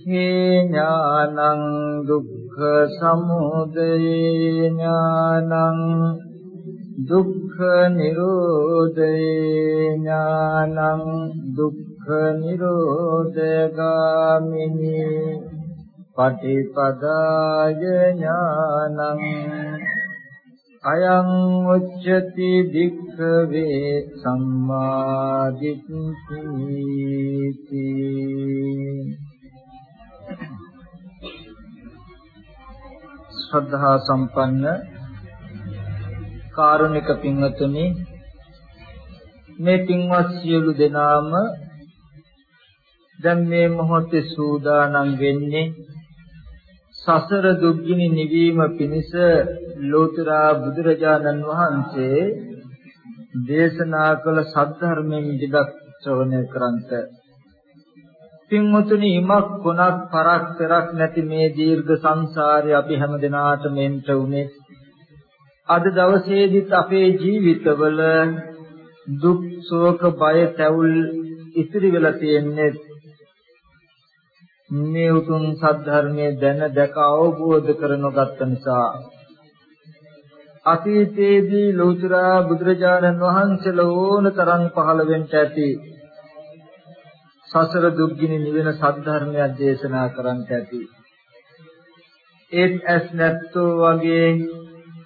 දුක්ඛේ ඥානං දුක්ඛ සමුදය ඥානං දුක්ඛ නිරෝධේ ඥානං දුක්ඛ නිරෝධගාමිනී පටිපදාය ඥානං. අයං උච්චති භික්ඛවේ සම්මාදිට්ඨිති ශ්‍රද්ධා සම්පන්න කාරුණික පින්වතුනි මේ පින්වත් සියලු දෙනාම දැන් මේ මොහොතේ සූදානම් වෙන්නේ සසර දුක්ගිනි නිවීම පිණිස ලෝතර බුදුරජාණන් වහන්සේ දේශනා කළ සද්ධර්මයෙන් ඉදක් ශ්‍රවණය කරන්ට පින්වතුනි ඉමක් කොනක් පරක් පෙරක් නැති මේ දීර්ඝ සංසාරේ අපි හැම දිනාටම එන්ට උනේ. අද දවසේදීත් අපේ ජීවිතවල දුක් ශෝක බය තැවුල් ඉතිරි වෙලා තියෙන්නේ. මේ උතුම් සද්ධර්මයේ දැන දැක අවබෝධ කරනගත්ත නිසා. අතීතයේදී ලෝතර බුදුරජාණන් වහන්සේලා ඕන තරම් පහළ වෙන්න ඇති සසර දුක්ගිනි නිවෙන සද්ධර්මයක් දේශනා කරන්නට ඇති ඒත් ඇස් නැත්තෝ වගේ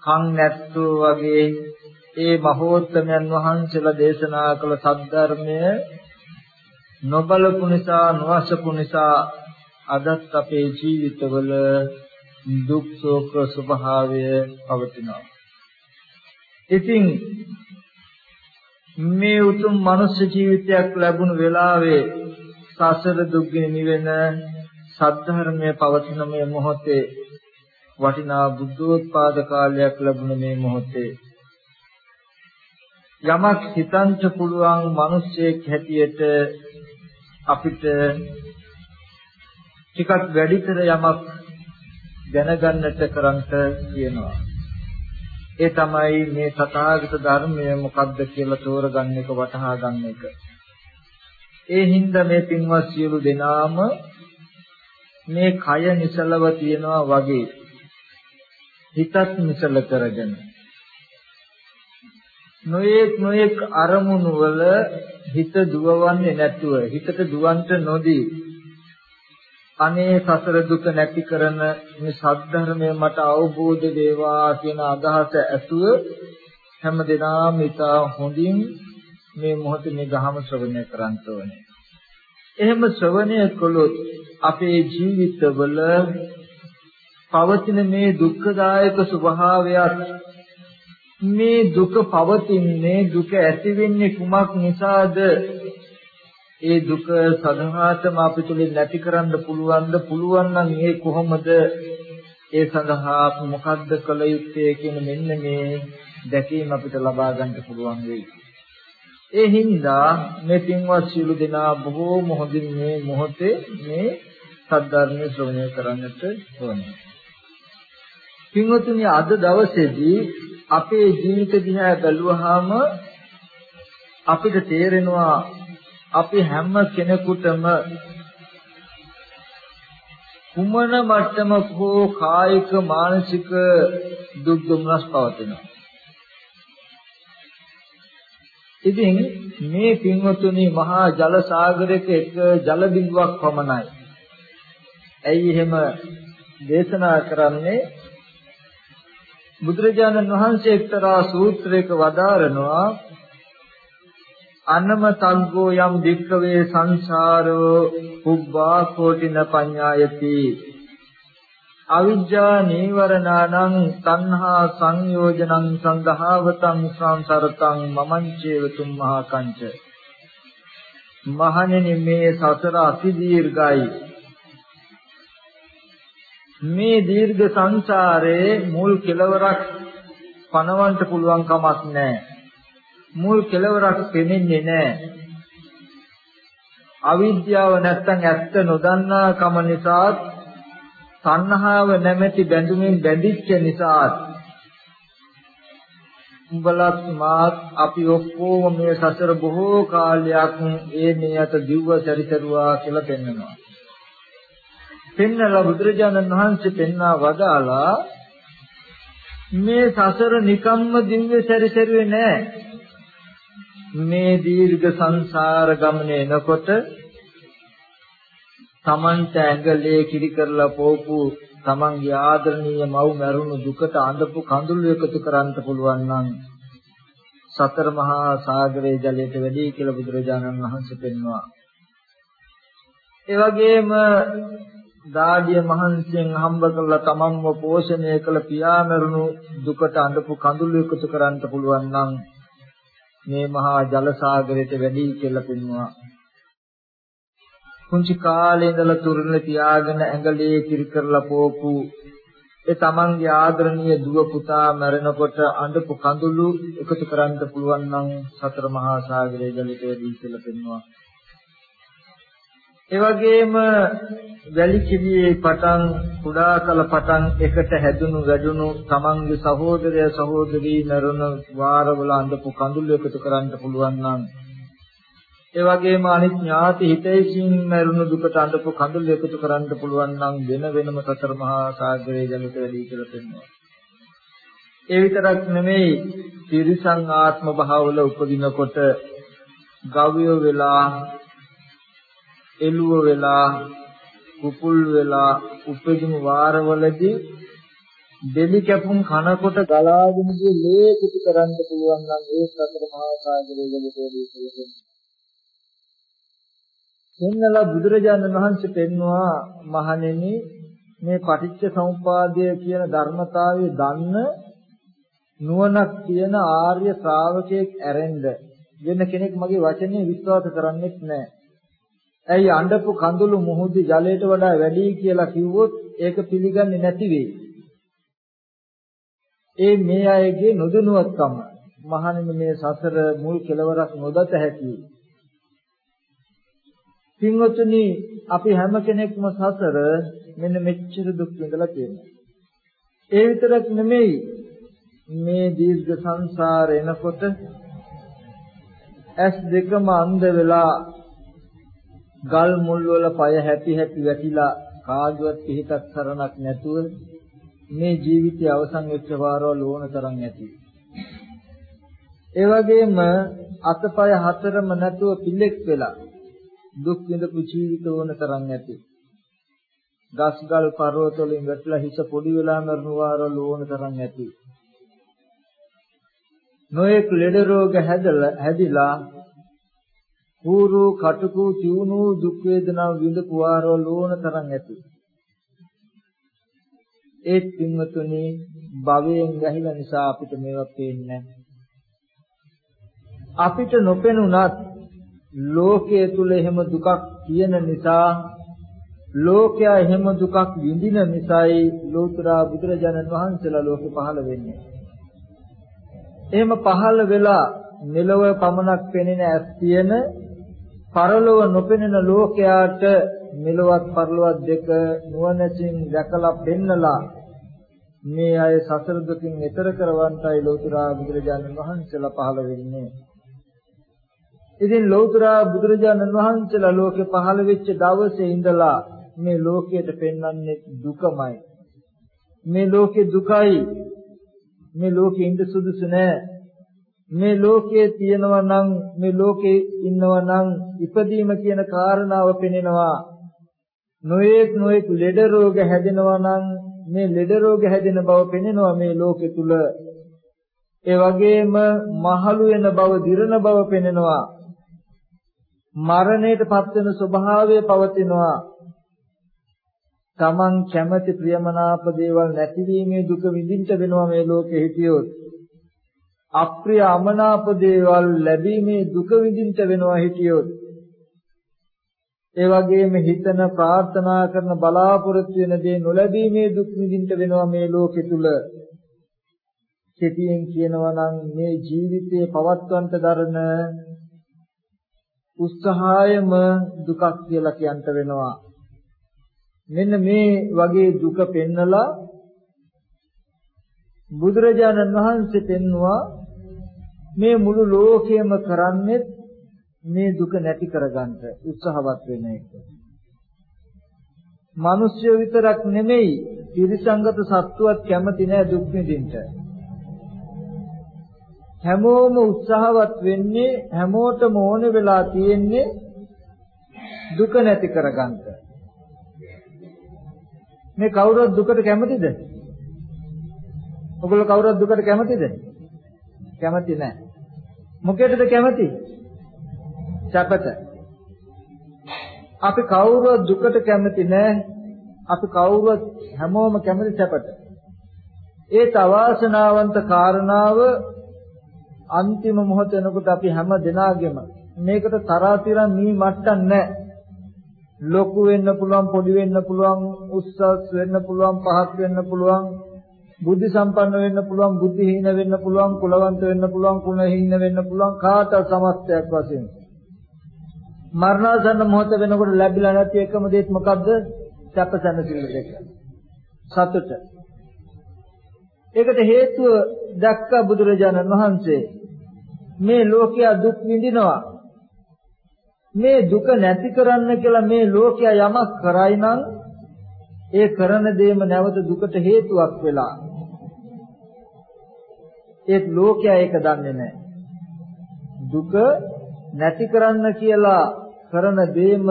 කන් නැත්තෝ වගේ ඒ මහෝත්තමයන් වහන්සේලා දේශනා කළ සද්ධර්මය නොබලපු නිසා නොවසපු නිසා අදත් අපේ ජීවිතවල දුක් ශෝක ස්වභාවය පවතිනවා. ඉතින් මේ උතුම් මනුෂ්‍ය ජීවිතයක් ලැබුණු වෙලාවේ සසර දුක්ගෙන නිවෙන සද්ධර්මයේ පවතින මේ මොහොතේ වටිනා බුද්ධෝත්පාද කාලයක් ලැබුණ මේ මොහොතේ යමක් හිතන්ට පුළුවන් මිනිසෙක් හැටියට අපිට ටිකක් වැඩිතර යමක් දැනගන්නට කරන්ට කියනවා. ඒ තමයි මේ තථාගත ධර්මය මොකක්ද කියලා තෝරගන්න එක වටහා ගන්න එක. ඒ හින්දා මේ පින්වත් සියලු දෙනාම මේ කය නිසලව තියනවා වගේ හිතත් නිසල කරගෙන නොයෙක් නොයෙක් අරමුණු වල හිත දුවවන්නේ නැතුව හිතට දුවන්ට නොදී අනේ සසර දුක නැති කරන මේ සද්ධර්මය මට අවබෝධ වේවා කියන අදහස ඇතුව හැම දිනම ඉතා හොඳින් මේ මොහොතේ මේ ධහම ශ්‍රවණය කරන්න ඕනේ. එහෙම ශ්‍රවණය කළොත් අපේ ජීවිතවල පවතින මේ දුක්ඛදායක ස්වභාවයත් මේ දුක පවතින්නේ දුක ඇති වෙන්නේ කුමක් නිසාද ඒ දුක සදහාටම අපි තුලින් නැති කරන්න පුළුවන්ද පුළුවන් නම් ඒ කොහොමද ඒ සඳහා මොකද්ද කළ යුත්තේ කියන මෙන්න මේ දැකීම අපිට ලබා ගන්න පුළුවන් වෙයි. ඒ හින්දා මේ පින්වත් සියලු දෙනා බොහෝම හොඳින් මේ මොහොතේ මේ සද්ධර්මයේ ශ්‍රවණය කරන්නට ඕනේ. පින්වතුනි අද දවසේදී අපේ ජීවිත දිහා බැලුවාම අපිට තේරෙනවා අපි හැම කෙනෙකුටම කුමන මට්ටමක හෝ කායික මානසික දුක් දුම්නස් පවතිනවා. ඉතින් මේ පින්වතුනි මහා ජල සාගරයක එක ජල බිඳුවක් පමණයි. ඇයි එහෙම දේශනා කරන්නේ? බුදුරජාණන් වහන්සේ එක්තරා සූත්‍රයක වදාරනවා අනමතග්ගෝ යම් වික්කවේ සංසාරෝ පුබ්බා කෝටින පඤ්ඤායති. අවිජ්ජා නීවරණානං තණ්හා සංයෝජනං සංඝාවතං සංසරතං මමංචේව තුම්මහා කංච මහණෙනි මේ සසර අති දීර්ඝයි. මේ දීර්ඝ සංසාරයේ මුල් කෙලවරක් පනවන්න පුළුවන් කමක් නැහැ. මුල් කෙලවරක් පෙනෙන්නේ නැහැ. අවිද්‍යාව නැත්තම් ඇත්ත නොදන්නා කම නිසා තණ්හාව නැමැති බැඳුමින් බැඳිච්ච නිසා උඹලත් මාත් අපි ඔක්කොම මේ සසර බොහෝ කාලයක් ඒ මේ අත දිව්ව සැරිසරුවා කියලා පෙන්වනවා. පෙන්නලා බුදුරජාණන් වහන්සේ පෙන්වා වදාලා මේ සසර නිකම්ම දිව්‍ය සැරිසරුවේ නෑ. මේ දීර්ඝ සංසාර ගමනේ එනකොට තමන්ට ඇඟලේ කිරි කරලා පෝපු තමන්ගේ ආදරණීය මව් මරුණු දුකට අඳපු කඳුළු එකතු කරන්න පුළුවන් නම් සතර මහා සාගරයේ ජලයට වැඩි කියලා බුදුරජාණන් වහන්සේ පෙන්වනවා. ඒ වගේම දාඩිය මහන්සියෙන් හම්බ කරලා තමන්ව පෝෂණය කළ පියා මරුණු දුකට අඳපු කඳුළු එකතු කරන්න පුළුවන් නම් මේ මහා ජල සාගරයට වැඩි කියලා පෙන්වනවා. කුංචි කාලේ ඉඳලා තුරුන තියාගෙන ඇඟලේ කිරි කරලා පෝපු ඒ තමන්ගේ ආදරණීය දුව පුතා මැරෙනකොට අඬපු කඳුළු එකතු කරන්න පුළුවන් නම් සතර මහා සාගරයේ ජලයට වැඩි කියලා පෙන්වනවා. ඒ වගේම වැලි කිවියේ පටන් කුඩා කල පටන් එකට හැදුණු වැඩුණු තමන්ගේ සහෝදරය සහෝදරී නරුණ වාරවල අඳපු කඳුළු එකතු කරන්න පුළුවන් නම් ඒ වගේම අනිත් ඥාති හිතේකින් මරුණු දුකට අඳපු කඳුළු එකතු කරන්න පුළුවන් නම් වෙන වෙනම සතර මහා සාගරයේ ජලයට වැඩි කියලා පෙන්වනවා. ඒ විතරක් නෙමෙයි තිරිසං ආත්ම භාවවල උපදිනකොට ගව්‍ය වෙලා එළුව වෙලා කුකුල් වෙලා උපදින වාරවලදී දෙලි කැපුම් කනකොට ගලාගෙන ගිය ලේ කුටි කරන්න පුළුවන් නම් ඒ සතර මහා සාගරයේ ජලතේදී කියලා එන්නලා බුදුරජාණන් වහන්සේ පෙන්වුවා මහණෙනි මේ පටිච්ච සමුපාදය කියන ධර්මතාවය දන්න නුවණක් තියෙන ආර්ය ශ්‍රාවකයෙක් ඇරෙන්න වෙන කෙනෙක් මගේ වචනේ විශ්වාස කරන්නේත් නැහැ. ඇයි අඬපු කඳුළු මුහුදු ජලයට වඩා වැඩි කියලා කිව්වොත් ඒක පිළිගන්නේ නැති වෙයි. ඒ මේ අයගේ නොදනුවත්කම මහණෙනි මේ සසර මුල් කෙලවරක් නොදත හැකියි. පින්වතුනි අපි හැම කෙනෙක්ම සසර මෙන්න මෙච්චර දුක් විඳලා තියෙනවා. ඒ විතරක් නෙමෙයි මේ දීර්ඝ සංසාර එනකොට ඇස් දෙකම අන්ධ වෙලා ගල් මුල් වල පය හැපි හැපි වැටිලා කාගවත් පිහිටක් සරණක් නැතුව මේ ජීවිතය අවසන් වෙච්ච වාරවල ඕන තරම් ඇති. ඒ වගේම අතපය හතරම නැතුව පිලෙක් වෙලා දුක් විඳපු ජීවිත ඕන තරම් ඇති. ගස්ගල් පර්වත වලින් වැටලා හිස පොඩි වෙලා මරණ වාරවල ඕන තරම් ඇති. නොයෙක් ලෙඩ රෝග හැදලා හැදිලා කූරු කටුකු තියුණු දුක් වේදනා විඳපු වාරවල ඕන තරම් ඇති. ඒ පින්වතුනි භවයෙන් ගැහිලා නිසා අපිට මේවා පේන්නේ අපිට නොපෙනුනත් ලෝකයේ තුල එහෙම දුකක් තියෙන නිසා ලෝකයා එහෙම දුකක් විඳින නිසායි ලෝතර බුදුරජාණන් වහන්සේලා ලෝකෙ පහළ වෙන්නේ. එහෙම පහළ වෙලා මෙලව පමණක් පෙනෙන ඇස් තියෙන පරලොව නොපෙනෙන ලෝකයාට මෙලවත් පරලොවත් දෙක නුවණැසින් දැකලා පෙන්නලා මේ අය සසර දුකින් එතර කරවන්ටයි ලෝතර බුදුරජාණන් වහන්සේලා පහළ වෙන්නේ. ඉතින් ලෞතර බුදුරජාණන් වහන්සේලා ලෝකේ පහළ වෙච්ච දවසේ ඉඳලා මේ ලෝකයට පෙන්වන්නේ දුකමයි. මේ ලෝකේ දුකයි. මේ ලෝකේ ඉඳ සුදුසු නෑ. මේ ලෝකයේ තියෙනවා නම් මේ ලෝකේ ඉන්නවා නම් ඉපදීම කියන කාරණාව පෙනෙනවා. නොයෙක් නොයෙක් ලෙඩ රෝග හැදෙනවා නම් මේ ලෙඩ රෝග හැදෙන බව පෙනෙනවා මේ ලෝකෙ තුල. ඒ වගේම මහලු වෙන බව, දිරන බව පෙනෙනවා. මරණයට පත්වෙන ස්වභාවය පවතිනවා. Taman කැමති ප්‍රියමනාප දේවල් නැතිවීමේ දුක විඳින්න වෙනවා මේ ලෝකෙ හිටියොත්. අප්‍රිය අමනාප දේවල් ලැබීමේ දුක විඳින්න වෙනවා හිටියොත්. ඒ වගේම හිතන ප්‍රාර්ථනා කරන බලාපොරොත්තු වෙන දේ නොලැබීමේ දුක් විඳින්න වෙනවා මේ ලෝකෙ තුල. කෙටියෙන් කියනවා නම් මේ ජීවිතයේ පවත්වන්නට දරන උත්සාහයම දුකක් කියලා කියන්ට වෙනවා. මෙන්න මේ වගේ දුක පෙන්නලා බුදුරජාණන් වහන්සේ පෙන්වුවා මේ මුළු ලෝකයම කරන්නේ මේ දුක නැති කරගන්න උත්සාහවත් වෙන එක. මිනිස්සු විතරක් නෙමෙයි ත්‍රිසංගත සත්වවත් කැමති නෑ දුක් විඳින්න. හැමෝම උත්සාහවත් වෙන්නේ හැමෝටම ඕන වෙලා තියෙන්නේ දුක නැති කරගන්න. මේ කවුරුත් දුකට කැමතිද? ඔගොල්ලෝ කවුරුත් දුකට කැමතිද? කැමති නැහැ. මොකේදද කැමති? සැපට. අපි කවුරුවත් දුකට කැමති නැහැ. අපි කවුරුවත් හැමෝම කැමති සැපට. ඒ තවාසනාවන්ත කාරණාව අන්තිම මොහොත වෙනකොට අපි හැම දෙනාගෙම මේකට තරාතිරම් මී මට්ටම් නැහැ. ලොකු වෙන්න පුළුවන් පොඩි වෙන්න පුළුවන් උස්සස් වෙන්න පුළුවන් පහත් වෙන්න පුළුවන් බුද්ධි සම්පන්න වෙන්න පුළුවන් බුද්ධිහීන වෙන්න පුළුවන් කුලවන්ත වෙන්න පුළුවන් කුණහීන වෙන්න පුළුවන් කාට සමස්තයක් වශයෙන්. මරණසන්න මොහොත වෙනකොට ලැබිලා නැති එකම දේත් මොකද්ද? සැපසන සිල් දෙක. සතුට. ඒකට හේතුව දැක්ක බුදුරජාණන් වහන්සේ. මේ ලෝකයා දුක් විඳිනවා. මේ දුක නැති කරන්න කියලා මේ ලෝකයා යමක් කරයි නම් ඒ කරන දේම නැවත දුකට හේතුවක් වෙලා. ඒත් ලෝකයා ඒක දන්නේ නැහැ. දුක නැති කරන්න කියලා කරන දේම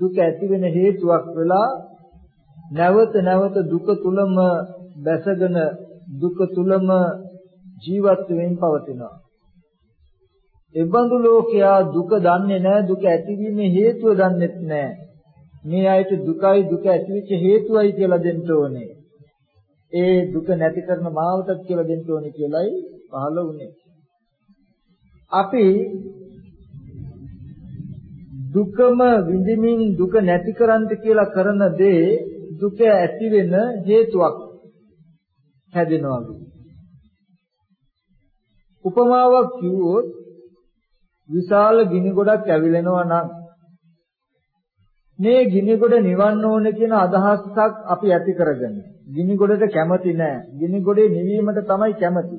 දුක ඇති වෙන හේතුවක් වෙලා නැවත නැවත දුක තුලම බැසගෙන දුක තුලම ජීවත් වෙමින් පවතිනවා. එබඳු ලෝකයා දුක දන්නේ නැහැ දුක ඇතිවීමේ හේතුව දන්නේත් නැහැ. මේ අයට දුකයි දුක ඇතිවෙච්ච හේතුවයි කියලා දෙන්න ඕනේ. ඒ දුක නැති කරන මාවතක් කියලා දෙන්න ඕනේ කියලයි පහළ වුණේ. අපි දුකම විඳින්මින් දුක නැති කරන්ට කියලා කරන දේ දුක ඇති වෙන හේතුවක් හැදෙනවා. උපමාවක් කිව්වොත් විශාල ගිනි ගොඩක් ඇවිලෙනවා නම් මේ ගිනි ගොඩ නිවන්න ඕන කියන අදහසක් අපි ඇති කරගන්න. ගිනි ගොඩට කැමති නෑ. ගිනි ගොඩේ නිවීමට තමයි කැමති.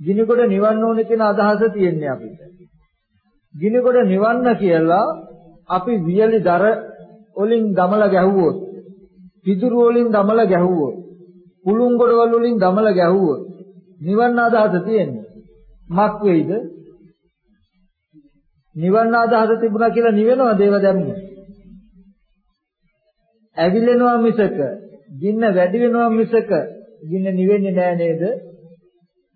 ගිනි ගොඩ නිවන්න ඕන කියන අදහස තියෙන්නේ අපිට. ගිනි ගොඩ නිවන්න කියලා අපි වියලි දර වලින් දමලා ගැහුවොත්, පිදුරු වලින් දමලා ගැහුවොත්, කුළුන් ගොඩවල වලින් දමලා ගැහුවොත් නිවන්න අදහස තියෙන්නේ. මක් වෙයිද? නිවන්න අදහස තිබුණා කියලා නිවෙනවද ඒව දැම්ම? ඇවිලෙනවා මිසක ගින්න වැඩි වෙනවා මිසක ගින්න නිවෙන්නේ නෑ නේද?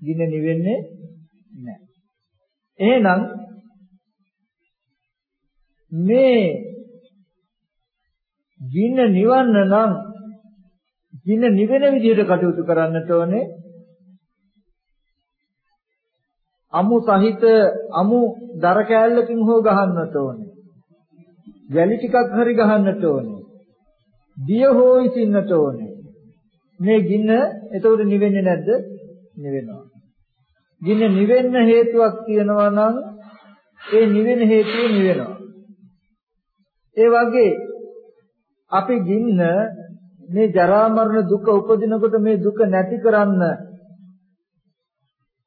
ගින්න නිවෙන්නේ නෑ. එහෙනම් මේ ගින්න නිවන්න නම් ගින්න නිවෙන විදිහට කටයුතු කරන්නට ඕනේ අමු සහිත අමු දර කෑල්ලකින් හෝ ගහන්නට ඕනේ. වැලි ටිකක් හරි ගහන්නට ඕනේ. දිය හෝ ඉසින්නට ඕනේ. මේ ගින්න එතකොට නිවෙන්නේ නැද්ද? නිවෙනවා. ගින්න නිවෙන්න හේතුවක් තියෙනවා නම් ඒ නිවෙන හේතුව නිවෙනවා. ඒ වගේ අපි ගින්න මේ ජරා මරණ දුක උපදිනකොට මේ දුක නැති කරන්න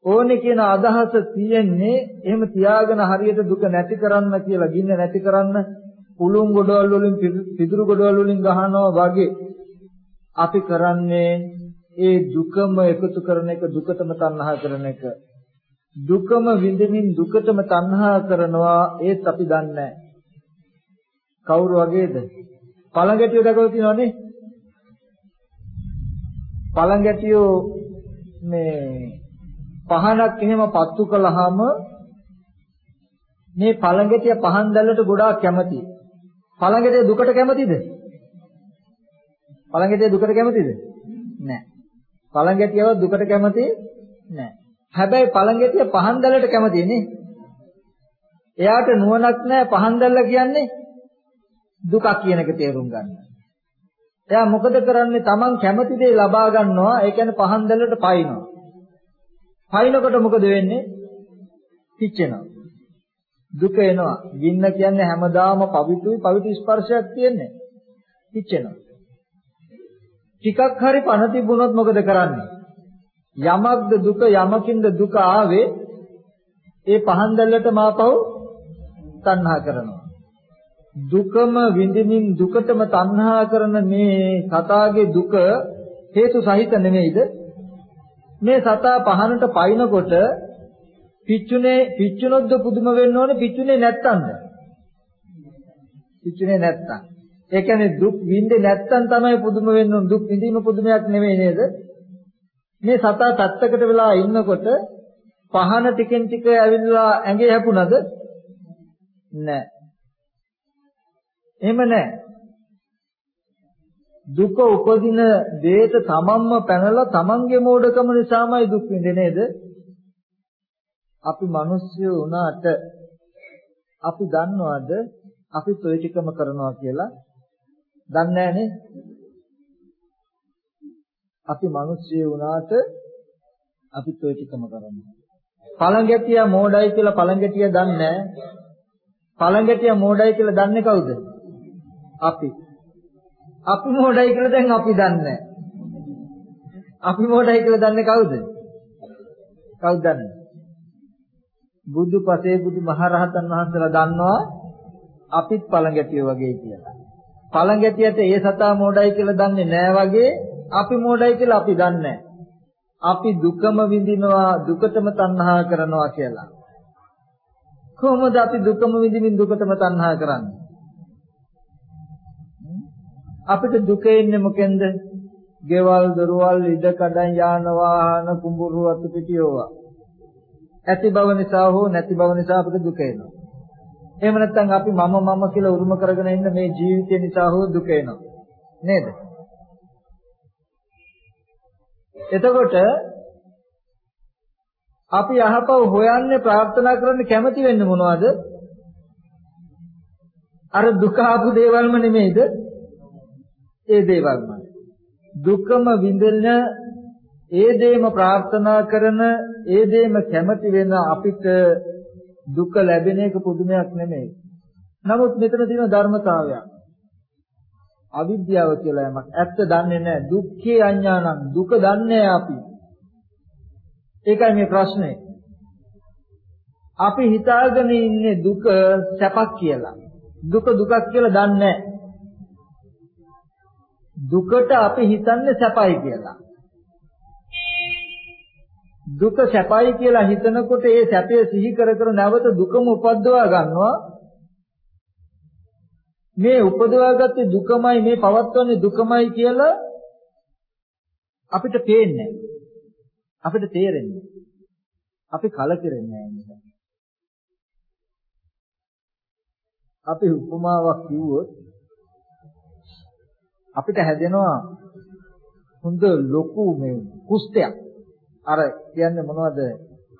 ඕනේ කියන අදහස තියෙන්නේ එහෙම තියාගෙන හරියට දුක නැති කරන්න කියලා ගින්න නැති කරන්න උලුම් ගොඩවල් වලින් පිදුරු ගොඩවල් වලින් ගහනවා වගේ අපි කරන්නේ ඒ දුකම එකතු කරන එක දුකටම තණ්හා කරන එක. දුකම විඳින්මින් දුකටම තණ්හා කරනවා ඒත් අපි දන්නේ කවුරු වගේද? පළඟැටියෝ දැකලා තියෙනවනේ පළඟැටියෝ මේ පහනක් එහෙම පත්තු කළාම මේ පළඟටිය පහන් දැල්ලට ගොඩාක් කැමතියි. පළඟටිය දුකට කැමතිද? පළඟටිය දුකට කැමතිද? නැහැ. පළඟටියව දුකට කැමති නැහැ. හැබැයි පළඟටිය පහන් දැල්ලට කැමතියි නේ. එයාට නුවණක් නැහැ පහන් දැල්ල කියන්නේ දුකක් කියන එක තේරුම් ගන්න. එයා මොකද කරන්නේ? Taman කැමති දේ ලබා ගන්නවා. ඒ කියන්නේ පහන් දැල්ලට පයින්නවා. පයින්නකොට මොකද වෙන්නේ? පිච්චෙනවා. දුක එනවා. ගින්න කියන්නේ හැමදාම පවිතුයි පවිතු ස්පර්ශයක් තියෙන්නේ. පිච්චෙනවා. ටිකක් හරි පණ තිබුණොත් මොකද කරන්නේ? යමක්ද දුක යමකින්ද දුක ආවේ ඒ පහන් දැල්ලට මාපහු තණ්හා කරනවා. දුකම විඳින්මින් දුකටම තණ්හා කරන මේ සතාගේ දුක හේතු සහිත නෙමෙයිද? මේ සතා පහනට පයින්නකොට පිච්චුනේ පිච්චුනොත්ද පුදුම වෙන්න ඕනේ පිච්චුනේ නැත්තම්ද? පිච්චුනේ නැත්තම්. ඒ කියන්නේ දුක් විඳින්නේ නැත්තම් තමයි පුදුම වෙන්න ඕනේ. දුක් විඳීම පුදුමයක් නෙමෙයි නේද? මේ සතා තත්තකට වෙලා ඉන්නකොට පහන ටිකෙන් ටික ඇවිල්ලා ඇඟේ හැපුණද? නැහැ. එහෙම නැහැ. දුක උපදින දෙයට තමන්ම පැනලා තමන්ගේ මෝඩකම නිසාමයි දුක් විඳින්නේ නේද? අපි මිනිස්සු වුණාට අපි දන්නවද අපි toy ටිකම කරනවා කියලා? දන්නේ නැහනේ. අපි මිනිස්සු වුණාට අපි toy ටිකම කරනවා. පළඟැටියා මෝඩයි කියලා පළඟැටියා දන්නේ නැහැ. පළඟැටියා මෝඩයි කියලා දන්නේ කවුද? අපි. අපි මෝඩයි කියලා දැන් අපි දන්නේ අපි මෝඩයි කියලා දන්නේ කවුද? කවුද දන්නේ? බුදු පසේ බුදු මහරහතන් වහන්සේලා දන්නවා අපිත් පළඟැටිය වගේ කියලා. පළඟැටියට ඒ සතා මෝඩයි කියලා දන්නේ නැහැ වගේ අපි මෝඩයි කියලා අපි දන්නේ අපි දුකම විඳිනවා දුකටම තණ්හා කරනවා කියලා. කොහොමද අපි දුකම විඳින්න දුකටම තණ්හා කරන්නේ? අපිට දුක එන්නේ මොකෙන්ද? ගෙවල් දොරවල් ඉඩ කඩන් යාන වාහන කුඹුරු අතු පිටියෝවා. ඇති බව නිසා හෝ නැති බව නිසා අපිට දුක එනවා. එහෙම නැත්නම් අපි මම මම කියලා උරුම කරගෙන ඉන්න මේ ජීවිතය නිසා හෝ දුක එනවා. නේද? එතකොට අපි අහපව හොයන්නේ ප්‍රාර්ථනා කරන්නේ කැමති වෙන්නේ මොනවද? අර දුක ආපු දේවල්ම නෙමෙයිද? ඒ දේවල්මයි. දුකම විඳින ඒ දේම ප්‍රාර්ථනා කරන ඒ දේම කැමති වෙන අපිට දුක ලැබෙන එක පුදුමයක් නෙමෙයි. නමුත් මෙතන තියෙන ධර්මතාවයක්. අවිද්‍යාව කියලා යමක් ඇත්ත දන්නේ නැහැ. දුක්ඛේ අඥානං දුක දන්නේ අපි. ඒකයි මේ ප්‍රශ්නේ. අපි හිතාගෙන ඉන්නේ දුක සැපක් කියලා. දුක දුකක් කියලා දන්නේ නැහැ. දුකට අපි හිතන්නේ සැපයි කියලා. දුක සැපයි කියලා හිතනකොට ඒ සැපය සිහි කර කර නැවත දුකම උපද්දවා ගන්නවා. මේ උපදවාගත්තේ දුකමයි මේ පවත්වන්නේ දුකමයි කියලා අපිට පේන්නේ අපිට තේරෙන්නේ. අපි කලකිරෙන්නේ නැහැ අපි උපමාවක් කිව්වොත් අපිට හැදෙනවා හොඳ ලොකු මේ කුස්තයක්. අර කියන්නේ මොනවද?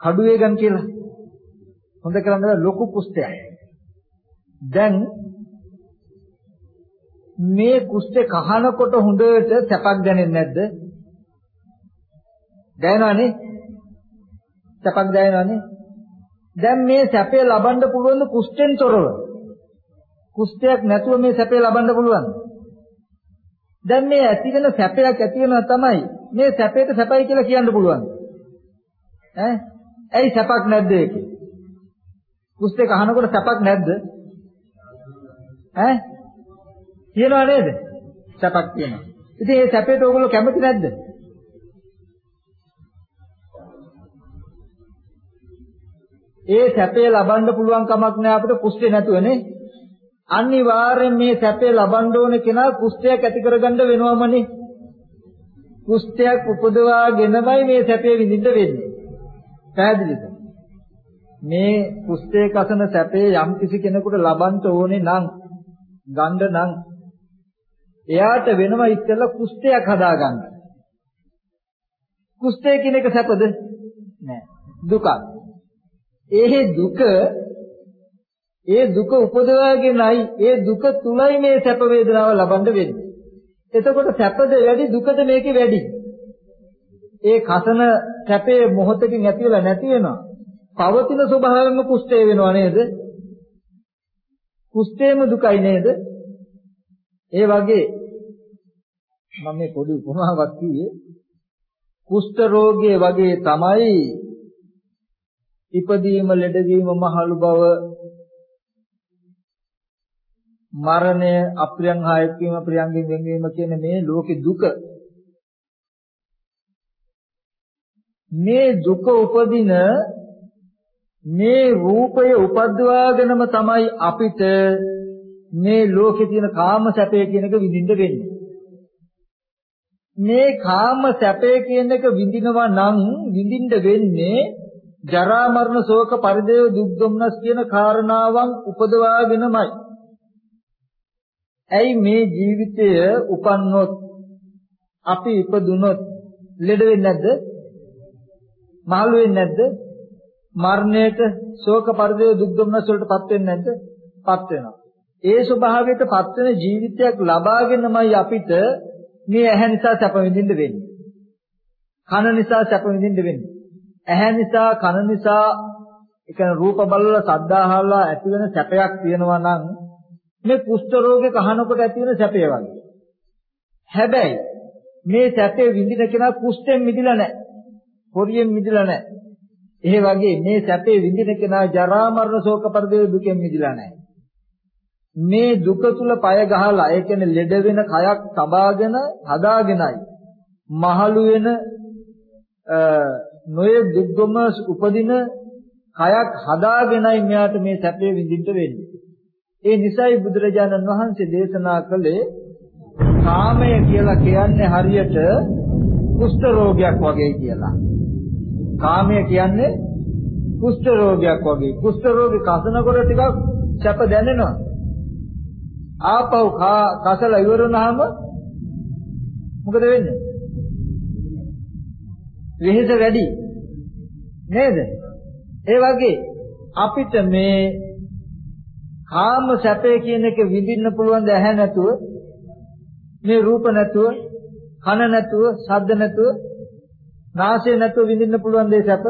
කඩු වේගම් කියලා. හොඳ කරන්නේ ලොකු කුස්තයක්. දැන් මේ කුස්තේ කහනකොට හොඳට සැපක් දැනෙන්නේ නැද්ද? දැනෙනවනේ. සැපක් දැනෙනවනේ. දැන් මේ සැපේ ලබන්න පුළුවන් කුස්තෙන් තොරව. කුස්තයක් නැතුව මේ සැපේ ලබන්න පුළුවන්ද? දැන් මේ ඇති වෙන සැපයක් ඇති වෙනවා තමයි මේ සැපේට සැපයි කියලා කියන්න පුළුවන්. ඈ ඇයි සැපක් නැද්ද ඒකේ? කුස්තේ කහනකොට සැපක් නැද්ද? ඈ කියනවා නේද? සැපක් තියෙනවා. ඉතින් මේ සැපේට ඕගොල්ලෝ කැමති නැද්ද? ඒ සැපේ ලබන්න පුළුවන් කමක් නැහැ අපිට කුස්තේ නැතුවනේ. අනිවාර්යෙන් මේ සැපේ ලබන්න ඕන කෙනා කුෂ්ඨයක් ඇති කරගන්න වෙනවමනේ. කුෂ්ඨයක් උපදවාගෙනමයි මේ සැපේ විඳින්න වෙන්නේ. පැහැදිලිද? මේ කුෂ්ඨයේ කසන සැපේ යම් කිසි කෙනෙකුට ලබන්න ඕනේ නම් ගන්න නම් එයාට වෙනම ඉස්සෙල්ලා කුෂ්ඨයක් හදාගන්න. කුෂ්ඨය කියන එක සැපද? නෑ. දුකක්. ඒ දුක ඒ දුක උපදවාගෙනයි ඒ දුක තුලයි මේ සැප වේදනාව ලබන්න වෙන්නේ. එතකොට සැපද වැඩි දුකද මේකේ වැඩි? ඒ කසන සැපේ මොහොතකින් ඇති වෙලා නැති වෙනවා. පවතින ස්වභාවයෙන්ම කුෂ්ඨය වෙනව නේද? කුෂ්ඨේම දුකයි නේද? ඒ වගේ මම මේ පොඩි උපමාවක් කිව්වේ කුෂ්ඨ රෝගයේ වගේ තමයි ඉපදීම ලෙඩවීම මහලු බව මරණය අප්‍රියං හායකීම ප්‍රියංගෙන් වෙන්වීම කියන මේ ලෝකේ දුක මේ දුක උපදින මේ රූපය උපද්දවාගෙනම තමයි අපිට මේ ලෝකේ තියෙන කාම සැපය කියන එක විඳින්න වෙන්නේ. මේ කාම සැපය කියන එක විඳිනවා නම් විඳින්න වෙන්නේ ජරා මරණ ශෝක පරිදේව දුක් දුම්නස් කියන කාරණාවන් උපදවාගෙනමයි. ඇයි මේ ජීවිතය උපන්නොත් අපි ඉපදුනොත් ලෙඩ වෙන්නේ නැද්ද? මහලු වෙන්නේ නැද්ද? මරණයට ශෝක පරිදේව දුක් දුම්නස් වලටපත් වෙන්නේ නැද්ද? පත් වෙනවා. ඒ ස්වභාවයටපත් වෙන ජීවිතයක් ලබාගෙනමයි අපිට මේ ඇහැ නිසා සැප විඳින්න වෙන්නේ. කන නිසා සැප විඳින්න වෙන්නේ. ඇහැ නිසා කන නිසා ඒ කියන්නේ රූප බලලා සද්ද අහලා ඇති වෙන සැපයක් තියෙනවා නම් මේ කුෂ්ඨ රෝගේ කහනකොට ඇති වෙන සැපය වගේ. හැබැයි මේ සැපේ විඳින කෙනා කුෂ්ඨෙන් මිදිලා නැහැ. හොරියෙන් මිදිලා නැහැ. ඒ වගේ මේ සැපේ විඳින කෙනා ජරා මරණ ශෝක පරිදේ දුකෙන් මිදිලා නැහැ. මේ දුක තුල পায় ගහලා ඒ කියන්නේ ලෙඩ වෙන කයක් තබාගෙන හදාගෙනයි මහලු වෙන නොයේ දුක්ගම උපදින කයක් හදාගෙනයි මෙයාට මේ සැපේ විඳින්න වෙන්නේ. ඒ නිසයි බුදුරජාණන් වහන්සේ දේශනා කළේ කාමය කියලා කියන්නේ හරියට කුෂ්ඨ රෝගයක් වගේ කියලා. කාමය කියන්නේ කුෂ්ඨ රෝගයක් වගේ. කුෂ්ඨ රෝගේ කසනකොට ටිකක් සැප දැනෙනවා. ආපහු කසල ඉවර වුණාම මොකද වෙන්නේ? වෙහෙස වැඩි නේද? ඒ වගේ අපිට මේ කාම සැපේ කියන එක විඳින්න පුළුවන් ද ඇහැ නැතුව මේ රූප නැතුව කන නැතුව ශබ්ද නැතුව නාසය නැතුව විඳින්න පුළුවන් දේ සැප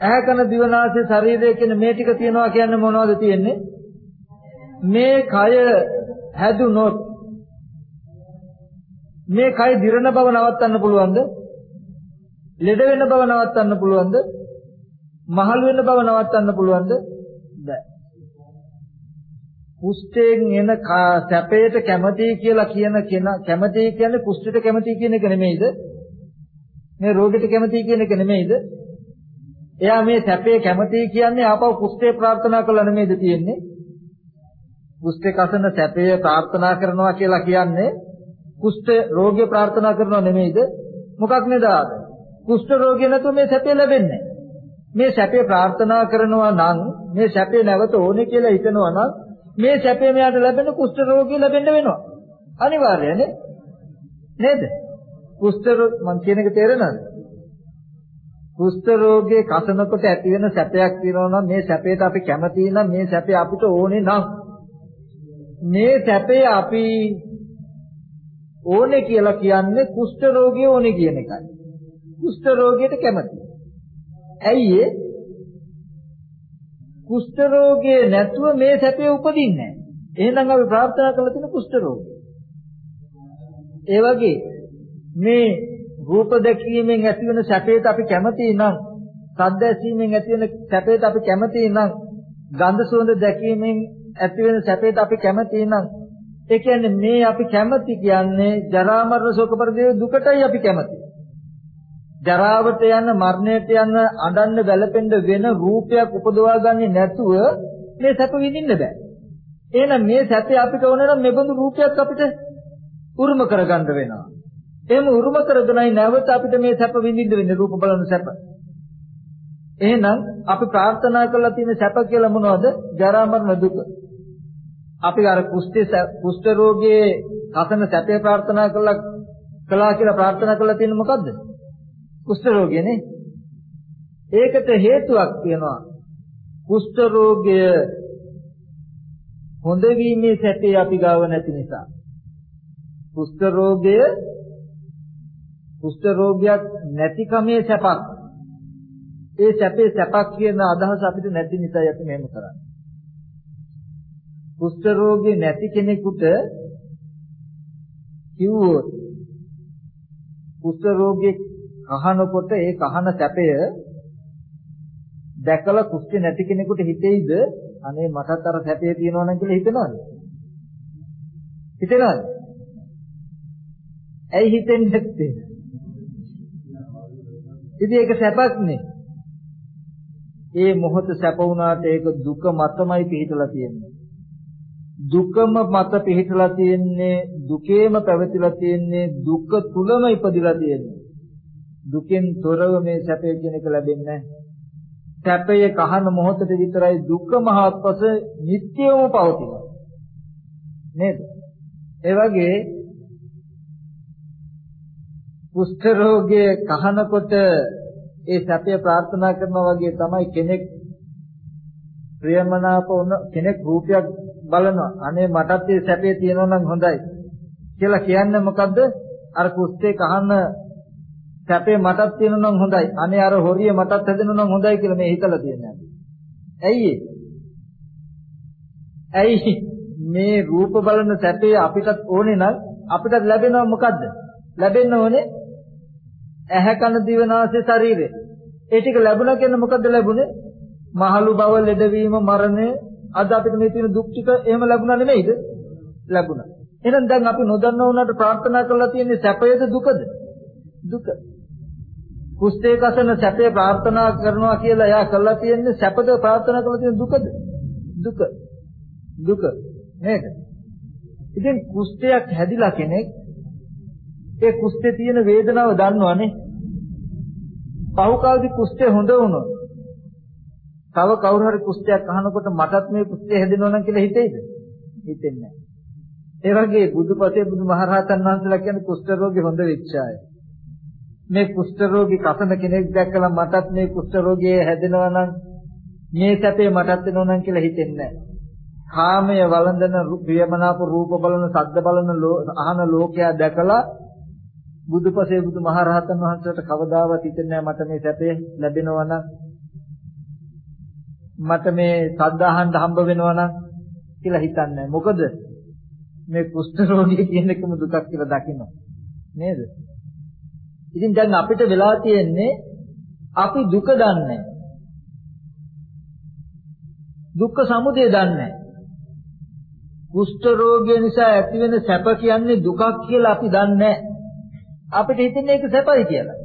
ඇහැ කන දිව නාසය ශරීරය කියන මේ ටික තියනවා කියන්නේ මොනවද තියෙන්නේ මේ කය හැදුනොත් මේ කය දිරන බව නවත්තන්න පුළුවන්ද? ලෙඩ වෙන බව නවත්තන්න පුළුවන්ද? මහලු වෙන බව නවත්තන්න පුළුවන්ද? බෑ. කුෂ්ඨයෙන් එන සැපයට කැමති කියලා කියන කෙනා කැමති කියන්නේ කුෂ්ඨයට කැමති කියන එක නෙමෙයිද? මේ රෝගයට කැමති කියන එක නෙමෙයිද? එයා මේ සැපේ කැමති කියන්නේ ආපහු කුෂ්ඨේ ප්‍රාර්ථනා කළා නෙමෙයිද තියෙන්නේ? කුෂ්ඨ කසන සැපය ප්‍රාර්ථනා කරනවා කියලා කියන්නේ කුෂ්ඨ රෝගය ප්‍රාර්ථනා කරනව නෙමෙයිද? මොකක් නේද? කුෂ්ඨ රෝගය නැතුව මේ සැපය ලැබෙන්නේ මේ සැපේ ප්‍රාර්ථනා කරනවා නම් මේ සැපේ නැවත ඕනේ කියලා හිතනවා නම් මේ සැපේ මෙයාට ලැබෙන කුෂ්ඨ රෝගය ලැබෙන්න වෙනවා. අනිවාර්යනේ. නේද? කුෂ්ඨ රෝග මං කියන එක තේරෙනවද? කුෂ්ඨ රෝගයේ කසනකොට ඇති වෙන සැපයක් තියෙනවා නම් මේ සැපේට අපි කැමති නම් මේ සැපේ අපිට ඕනේ නම් මේ සැපේ අපි ඕනේ කියලා කියන්නේ කුෂ්ඨ රෝගිය ඕනේ කියන එකයි. කුෂ්ඨ රෝගියට කැමති. ඇයි ඒ? කුෂ්ඨ රෝගයේ නැතුව මේ සැපේ උපදින්නේ නැහැ. එහෙනම් අපි ප්‍රාර්ථනා කරලා තියෙන කුෂ්ඨ රෝගය. ඒ වගේ මේ රූප දැකීමෙන් ඇතිවන සැපේට අපි කැමති නම්, ශබ්ද ඇසීමෙන් ඇතිවන සැපේට අපි කැමති නම්, ගන්ධ සුවඳ දැකීමෙන් ඇති වෙන සැපේට අපි කැමති නම් ඒ කියන්නේ මේ අපි කැමති කියන්නේ ජරා මරණ ශෝක පරිදේ දුකටයි අපි කැමති. ජරාවට යන මරණයට යන අඬන්න වැළපෙන්න වෙන රූපයක් උපදවා ගන්නේ නැතුව මේ සැප විඳින්න බෑ. එහෙනම් මේ සැපේ අපිට ඕන නම් මෙබඳු රූපයක් අපිට උරුම කරගන්න වෙනවා. එහෙම උරුම කරගෙනයි නැවත අපිට මේ සැප විඳින්න වෙන්නේ රූප බලන සැප. එහෙනම් අපි ප්‍රාර්ථනා කරලා තියෙන සැප කියලා මොනවද? ජරා මරණ දුක. අපි අර කුෂ්ඨ කුෂ්ඨ රෝගයේ කසන සැපේ ප්‍රාර්ථනා කළා කළා කියලා ප්‍රාර්ථනා කළා තියෙන්නේ මොකද්ද? කුෂ්ඨ රෝගයනේ. ඒකට හේතුවක් තියෙනවා. කුෂ්ඨ රෝගය හොඳ වීමේ සැපේ අපි ගාව නැති නිසා. කුෂ්ඨ රෝගය කුෂ්ඨ රෝගයක් නැතිකමේ සැපක්. ඒ සැපේ සැපක් කියන අදහස අපිට නැති නිසායි අපි මෙහෙම කරන්නේ. කුෂ්ඨ රෝගේ නැති කෙනෙකුට කිව්වොත් කුෂ්ඨ රෝගේ කහනකොට ඒ කහන සැපය දැකලා කුෂ්ඨ නැති කෙනෙකුට හිතෙයිද අනේ මටත් අර සැපේ තියෙනවා නම් කියලා හිතනවද? හිතනවද? ඇයි හිතෙන්නේ නැත්තේ? ඉතින් ඒක සැපක් නේ. ඒ මොහොත සැප වුණාට ඒක දුක මතමයි පිහිටලා තියෙන්නේ. දුකම මත පිහිටලා තියෙන්නේ දුකේම පැවතිලා තියෙන්නේ දුක තුලම ඉපදිලා තියෙන්නේ. දුකෙන් තොරව මේ සැපය කියන එක ලැබෙන්නේ නැහැ. සැපය කහන මොහොතේ විතරයි දුක්ඛ මහත්පස නිට්ටියවම පවතිනවා. නේද? ඒ වගේ කුෂ්ඨ රෝගයේ කහනකොට ඒ සැපය ප්‍රාර්ථනා කරනවා වගේ තමයි කෙනෙක් ප්‍රියමනාප වුණ කෙනෙක් රූපයක් බලනවා. අනේ මටත් ඒ සැපේ තියෙනවා නම් හොඳයි කියලා කියන්නේ මොකද්ද? අර කුෂ්ඨේ කහන සැපේ මටත් තියෙනවා නම් හොඳයි. අනේ අර හොරිය මටත් හැදෙනවා නම් හොඳයි කියලා මේ හිතලා තියෙනවා. ඇයි ඇයි මේ රූප බලන සැපේ අපිටත් ඕනේ නම් අපිටත් ලැබෙනවා මොකද්ද? ලැබෙන්න ඕනේ ඇහැ කන දිව නාසය ශරීරය. ඒ ටික ලැබුණා කියන්නේ මොකද්ද ලැබුණේ? මහලු බව, ලෙඩවීම, මරණය අද අපිට මේ තියෙන දුක් ටික එහෙම ලැබුණා නෙමෙයිද? ලැබුණා. එහෙනම් දැන් අපි නොදන්නා වුණාට ප්‍රාර්ථනා කරලා තියෙන්නේ සැපයද දුකද? දුක. කුස්තේ කසන සැපේ ප්‍රාර්ථනා කරනවා කියලා එයා කළා තියෙන්නේ සැපද ප්‍රාර්ථනා කරලා තියෙන දුකද? දුක. දුක. නේද? ඉතින් කුස්තයක් හැදිලා කෙනෙක් ඒ කුස්තේ තියෙන වේදනාව දන්නවනේ. පහුකාලදී කුස්තේ හොඳ වුණොත් තව කවුරු හරි කුස්තයක් අහනකොට මටත් මේ කුස්තේ හැදෙනවා නම් කියලා හිතෙයිද? හිතෙන්නේ නැහැ. ඒ වගේ බුදුපසේ බුදුමහරහතන් වහන්සේලා කියන්නේ කුෂ්ඨ රෝගේ හොඳ වෙච්ච අය. මේ කුෂ්ඨ රෝගී කසන කෙනෙක් දැක්කලා මටත් මේ කුෂ්ඨ රෝගය හැදෙනවා නම් මේ සැපේ මටත් වෙනවා නම් කියලා හිතෙන්නේ නැහැ. කාමය වළඳන ප්‍රියමනාප රූප බලන සද්ද බලන අහන ලෝකයා දැකලා බුදුපසේ බුදුමහරහතන් වහන්සේට කවදාවත් හිතෙන්නේ නැහැ මට මේ සැපේ ලැබෙනවා නම් මට මේ සද්ද අහන්න හම්බ වෙනවා නම් කියලා හිතන්නේ මොකද? මේ කුෂ්ඨ රෝගී කියන එකම දුකක් කියලා දකිනවා. නේද? ඉතින් දැන් අපිට වෙලා තියෙන්නේ අපි දුක දන්නේ දුක්ඛ සමුදය දන්නේ කුෂ්ඨ රෝගය නිසා ඇතිවෙන සැප කියන්නේ දුකක් කියලා අපි දන්නේ අපිට හිතෙන්නේ ඒක සැපයි කියලා.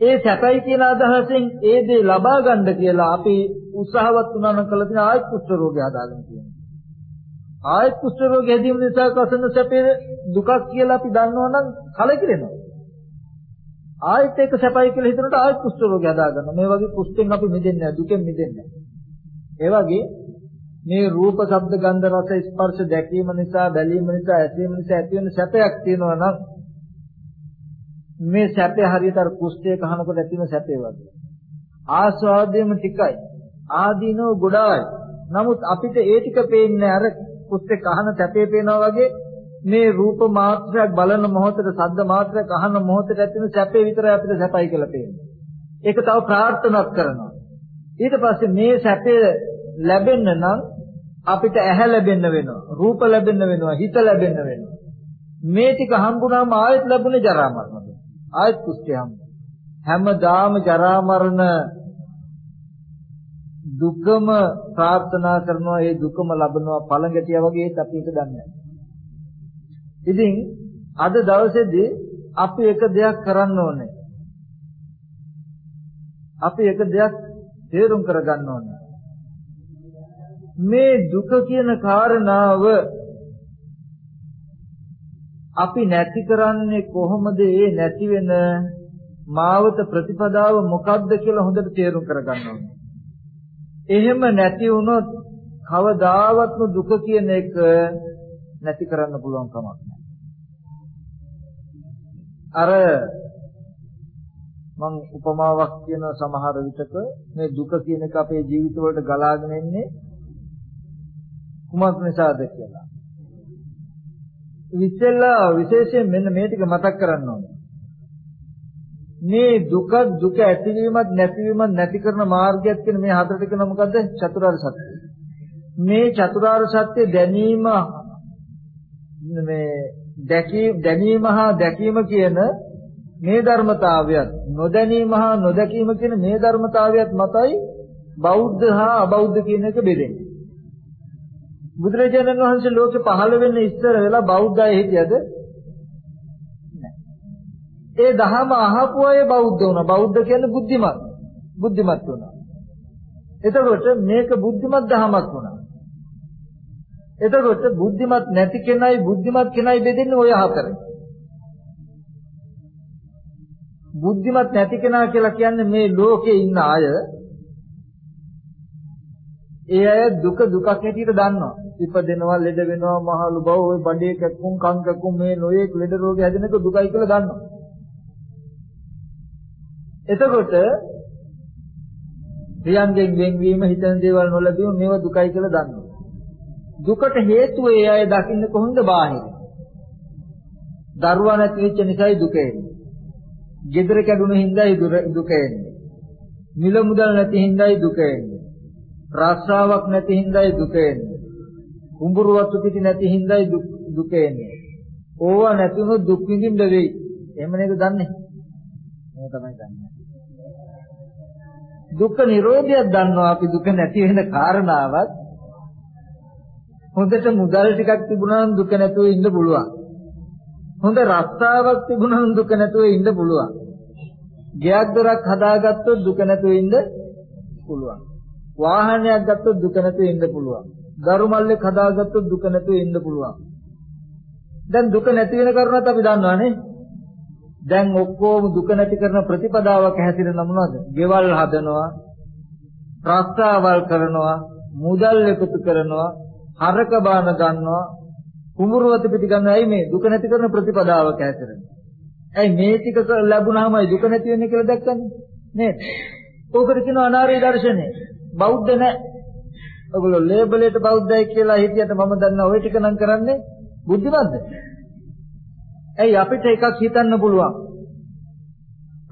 ඒ සැපයි කියන අදහසෙන් ඒ දේ ලබා ගන්න කියලා අපි උත්සාහවත් වුණා නම් කළ තියෙන ආයත් කුෂ්ඨ රෝගය හදාගන්න තියෙනවා. ආයත් කුෂ්ඨ රෝගය හැදීම නිසා කසන සැපේ දුකක් කියලා අපි දන්නවනම් කලකිරෙනවා. ආයෙත් ඒක සැපයි කියලා හිතනකොට ආයෙත් කුෂ්ඨ රෝගය හදාගන්නවා. මේ වගේ කුෂ්ඨෙන් අපි මිදෙන්නේ නැහැ, දුකෙන් මිදෙන්නේ නැහැ. ඒ වගේ මේ රූප, ශබ්ද, ගන්ධ, රස, ස්පර්ශ දැකීම නිසා, බැලීම නිසා, ඇසීම නිසා ඇතිවෙන සැපයක් තියෙනවා නම් මේ සැපේ හරියට අර කුෂ්ඨය කහනකොට ඇතිවෙන සැපේ වගේ. ආස්වාදයේම ටිකයි. ආදීනෝ ගොඩායි. නමුත් අපිට ඒ ටික පේන්නේ අර කුෂ්ඨේ කහන සැපේ පේනවා වගේ මේ රූප මාත්‍රයක් බලන මොහොතේ සද්ද මාත්‍රයක් අහන මොහොතේ ඇතිවෙන සැපේ විතරයි අපිට සැපයි කියලා පේන්නේ. ඒක තව ප්‍රාර්ථනාක් කරනවා. ඊට පස්සේ මේ සැපේ ලැබෙන්න නම් අපිට ඇහැ ලැබෙන්න වෙනවා, රූප ලැබෙන්න වෙනවා, හිත ලැබෙන්න වෙනවා. මේ ටික හම්බුනාම ආයෙත් ලැබුණේ ජරා මරණ. ආයෙත් කුෂ්ඨය හම්බ. හැමදාම ජරා මරණ දුකම ප්‍රාර්ථනා කරනවා ඒ දුකම ලබනවා පළඟටියා වගේ ඒත් අපි ඒක දන්නේ නැහැ. ඉතින් අද දවසේදී අපි එක දෙයක් කරන්න ඕනේ. අපි එක දෙයක් තේරුම් කරගන්න ඕනේ. මේ දුක කියන කාරණාව අපි නැති කරන්නේ කොහොමද ඒ නැති වෙන මාවත ප්‍රතිපදාව මොකක්ද කියලා හොඳට තේරුම් කරගන්න ඕනේ. එහෙම නැති වුණොත් කවදාවත්ම දුක කියන එක නැති කරන්න පුළුවන් කමක් නැහැ. අර මම උපමාවක් කියන සමහර විටක මේ දුක කියන එක අපේ ජීවිතවලට ගලාගෙන එන්නේ කුමක් නිසාද කියලා. ඉතින්ලා විශේෂයෙන් මෙන්න මේ ටික මතක් කරන්න ඕනේ. මේ දුක දුක ඇතිවීමත් නැතිවීමත් නැති කරන මාර්ගයක් කියන මේ හතරට කියන මොකද්ද? චතුරාර්ය සත්‍ය. මේ චතුරාර්ය සත්‍ය දැනීම මේ දැකීම දැනීම හා දැකීම කියන මේ ධර්මතාවයත් නොදැනීම හා නොදැකීම කියන මේ ධර්මතාවයත් මතයි බෞද්ධ හා අබෞද්ධ කියන එක බෙදෙන්නේ. බුදුරජාණන් වහන්සේ ලෝකෙ පහළ වෙන්න ඉස්සර වෙලා බෞද්ධය හිටියද? ඒ දහම අහපු අය බෞද්ධ වුණා. බෞද්ධ කියන්නේ බුද්ධිමත්. බුද්ධිමත් වුණා. එතකොට මේක බුද්ධිමත් දහමක් වුණා. එතකොට බුද්ධිමත් නැති කෙනයි බුද්ධිමත් කෙනයි බෙදෙන්නේ ඔය හතරේ. බුද්ධිමත් නැති කෙනා කියලා කියන්නේ මේ ලෝකේ ඉන්න අය ඒ අය දුක දුකක් හැටියට දන්නවා. ඉපදෙනවා, ලෙඩ වෙනවා, මහලු බව, ওই බඩේ කැක්කුම්, කන් කැක්කුම් මේ නොයේක් ලෙඩ රෝග හැදෙනක දුකයි කියලා දන්නවා. එතකොට ප්‍රියංගෙන් වෙන්වීම, හිතන දේවල් නොලැබීම මේව දුකයි කියලා දන්නවා. දුකට හේතුව ඒ අය දකින්න කොහොමද බාහිර? දරුවා නැති වෙච්ච නිසායි දුක එන්නේ. gedara කැඩුණු හින්දායි දුක එන්නේ. මිල මුදල් නැති හින්දායි දුක එන්නේ. රස්සාවක් නැති හින්දායි දුක එන්නේ. කුඹුරු වතු පිටි නැති හින්දායි දුක එන්නේ. ඕවා නැතුණු දුක් විඳින්න වෙයි. එහෙම නේද දන්නේ? මම තමයි දන්නේ. දුක්ඛ නිරෝධයක් දන්නවා අපි දුක නැති වෙන කාරණාවක් හොඳට මුදල් ටිකක් තිබුණා නම් දුක නැතුව ඉන්න පුළුවන්. හොඳ රස්සාවක් තිබුණා නම් දුක නැතුව ඉන්න පුළුවන්. ගෙයක් දොරක් හදාගත්තොත් දුක නැතුව ඉන්න පුළුවන්. වාහනයක් ගත්තොත් දුක නැතුව ඉන්න පුළුවන්. දරු මල්ලෙක් හදාගත්තොත් දුක නැතුව ඉන්න පුළුවන්. දැන් දුක නැති වෙන කරුණත් අපි දන්නවානේ. දැන් ඔක්කොම දුක නැති කරන ප්‍රතිපදාවක් හැසිරෙන මොනවද? ගෙවල් හදනවා, රස්සාවල් කරනවා, මුදල් එකතු කරනවා, හරක බාන ගන්නවා, කුඹුරවත පිටි ගන්නවා. ඇයි මේ දුක නැති කරන ප්‍රතිපදාවක් හැසිරෙන්නේ? ඇයි මේ ටික ලැබුණාමයි දුක නැති වෙන්නේ කියලා දැක්කන්නේ? නේද? ඕකට කියනවා අනාර්ය දර්ශනය. බෞද්ධ නැහැ. ඔයගොල්ලෝ ලේබලයට බෞද්ධයි කියලා හිතියට මම දන්නා ওই ටික නම් කරන්නේ බුද්ධිමත්ද? ඇයි අපිට එකක් හිතන්න පුළුවන්.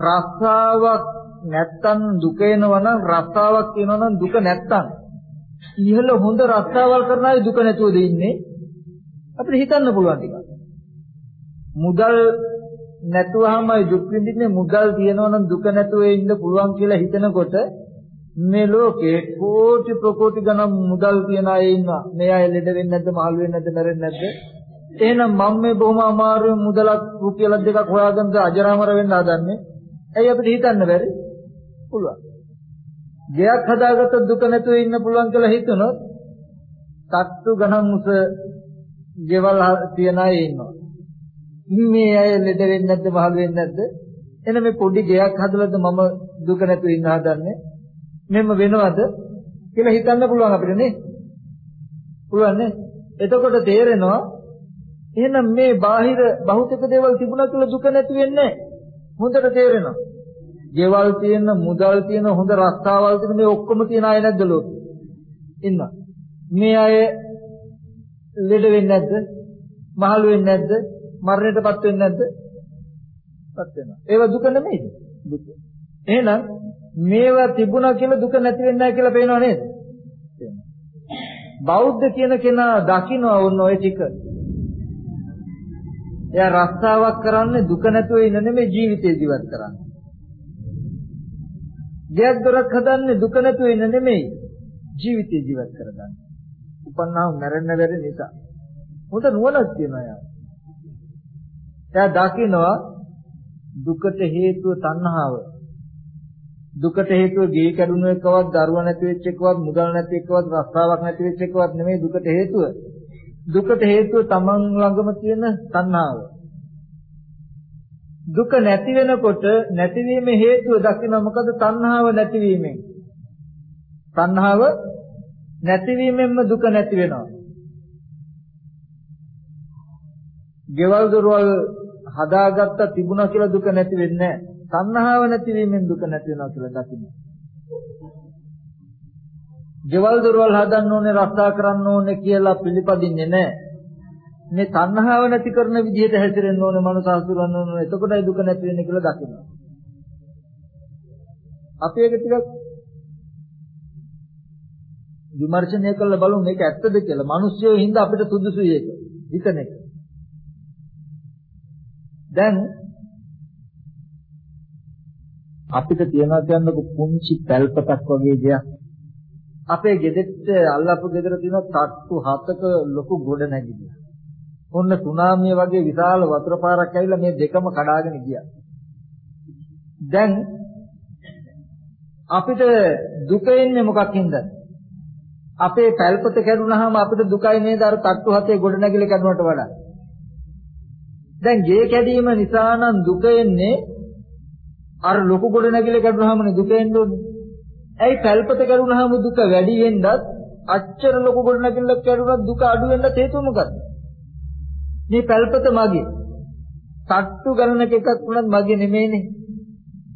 රස්සාවක් නැත්තම් දුක එනවා නම් රස්සාවක් කියනවා නම් දුක නැත්තම් ඉහළ හොඳ රස්සාවල් කරන අය දුක නැතුවද ඉන්නේ? අපිට හිතන්න පුළුවන් ටිකක්. මුදල් නැතුවමයි දුක් විඳින්නේ මුදල් තියනවා නම් දුක නැතුව ඉන්න පුළුවන් කියලා හිතනකොට මේ ලෝකේ කෝටි ප්‍රකෝටි ගණන් මුදල් තියන අය ඉන්නවා. මේ අය ලෙඩ වෙන්නේ නැද්ද, මහලු වෙන්නේ නැද්ද, මැරෙන්නේ නැද්ද? එහෙනම් මම මේ බොහොම අමාරුවෙන් මුදලක් රුපියල් දෙකක් හොයාගන්න අජරාමර වෙන්න හදන්නේ. ඇයි අපිට හිතන්න බැරි? පුළුවන්. ගයක් හදාගත්තොත් දුක නැතුව ඉන්න පුළුවන් කියලා හිතනොත් තට්ටු ගණන් උස ගෙවල් තියන අය ඉන්නවා. මේ අය ලෙඩ වෙන්නේ නැද්ද, මහලු වෙන්නේ නැද්ද? එන මේ පොඩි ගයක් හදලාද මම දුක නැතුව ඉන්න හදන්නේ? මෙන්න වෙනවද කියලා හිතන්න පුළුවන් අපිට නේ. පුළුවන් නේ. එතකොට තේරෙනවා එහෙනම් මේ බාහිර භෞතික දේවල් තිබුණා කියලා දුක නැති වෙන්නේ හොඳට තේරෙනවා. ගෙවල් තියෙන, මුදල් තියෙන, හොඳ රස්තාවල් තියෙන මේ ඔක්කොම තියන අය නැද්ද ලෝකෙ? ඉන්නවා. මේ අය ලෙඩ වෙන්නේ නැද්ද? මහලු වෙන්නේ නැද්ද? මරණයටපත් වෙන්නේ නැද්ද? පත් වෙනවා. ඒව දුක නෙමෙයිද? දුක. එහෙනම් මේවා තිබුණා කියලා දුක නැති වෙන්නේ නැහැ කියලා පේනව නේද? බෞද්ධ කියන කෙනා දකින්න ඕන ඔය ටික. එයා රස්සාවක් කරන්නේ දුක නැතුව ඉන්න නෙමෙයි ජීවිතේ ජීවත් කරන්නේ. දෙයක් දොරක් හදන්නේ දුක නැතුව ඉන්න නෙමෙයි ජීවිතේ ජීවත් කරගන්න. උපන්නාම මැරෙන්න බැරි නිසා. හොඳ නුවණක් තියෙනවා එයා. එයා දකින්නවා දුකට හේතුව තණ්හාව. දුකට හේතුව ගේ කැඩුණු එකවත්, දරුවා නැති වෙච්ච එකවත්, මුදල් නැති එකවත්, රස්සාවක් නැති වෙච්ච එකවත් නෙමෙයි දුකට හේතුව. දුකට හේතුව තමන් ළඟම තියෙන තණ්හාව. දුක නැති වෙනකොට නැතිවීමේ හේතුව දකින්න මොකද තණ්හාව නැතිවීමෙන්. තණ්හාව නැතිවීමෙන්ම දුක නැති වෙනවා. ගෙවල් දොරවල් හදාගත්ත තිබුණා කියලා දුක නැති වෙන්නේ නැහැ. තණ්හාව නැතිවීමෙන් දුක නැති වෙනවා කියලා දකින්න. ගෙවල් දොරවල් හදන්න ඕනේ රස්සා කරන්න ඕනේ කියලා පිළිපදින්නේ නැහැ. මේ තණ්හාව නැති කරන විදිහට හැසිරෙන්න ඕනේ මනස හසුරවන්න ඕනේ. එතකොටයි දුක නැති වෙන්නේ කියලා දකිනවා. අපි ඒක ටිකක් විමර්ශනය කරලා බලමු මේක ඇත්තද කියලා. මිනිස්සුયો හින්දා අපිට සුදුසුයි ඒක. හිතන එක. දැන් අපිට තියනවා කියන්නකො පුංචි පැල්පතක් වගේ දෙයක්. අපේ ගෙදරට අල්ලපු ගෙදර තියෙන තට්ටු හතක ලොකු ගොඩ නැගිල්ල. ඔන්න සුනාමිය වගේ විශාල වතුර පාරක් ඇවිල්ලා මේ දෙකම කඩාගෙන ගියා. දැන් අපිට දුක එන්නේ මොකක්ින්ද? අපේ පැල්පත කැඩුනහම අපිට දුකයි නේද අර තට්ටු හතේ ගොඩ නැගිල්ල කැඩුනට වඩා. දැන් ගේ කැඩීම නිසා නම් දුක එන්නේ අර ලොකු ගොඩ නැගිල්ල කැඩුනහමනේ දුක එන්නේ. ඇයි පැල්පත කැඩුනහම දුක වැඩි වෙන්නත් අච්චර ලොකු ගොඩ නැගිල්ලක් කැඩුනත් දුක අඩු වෙන්නත් හේතුව මොකද්ද? මේ පැල්පත මගේ. තට්ටු ගණනක එකක් වුණත් මගේ නෙමෙයිනේ.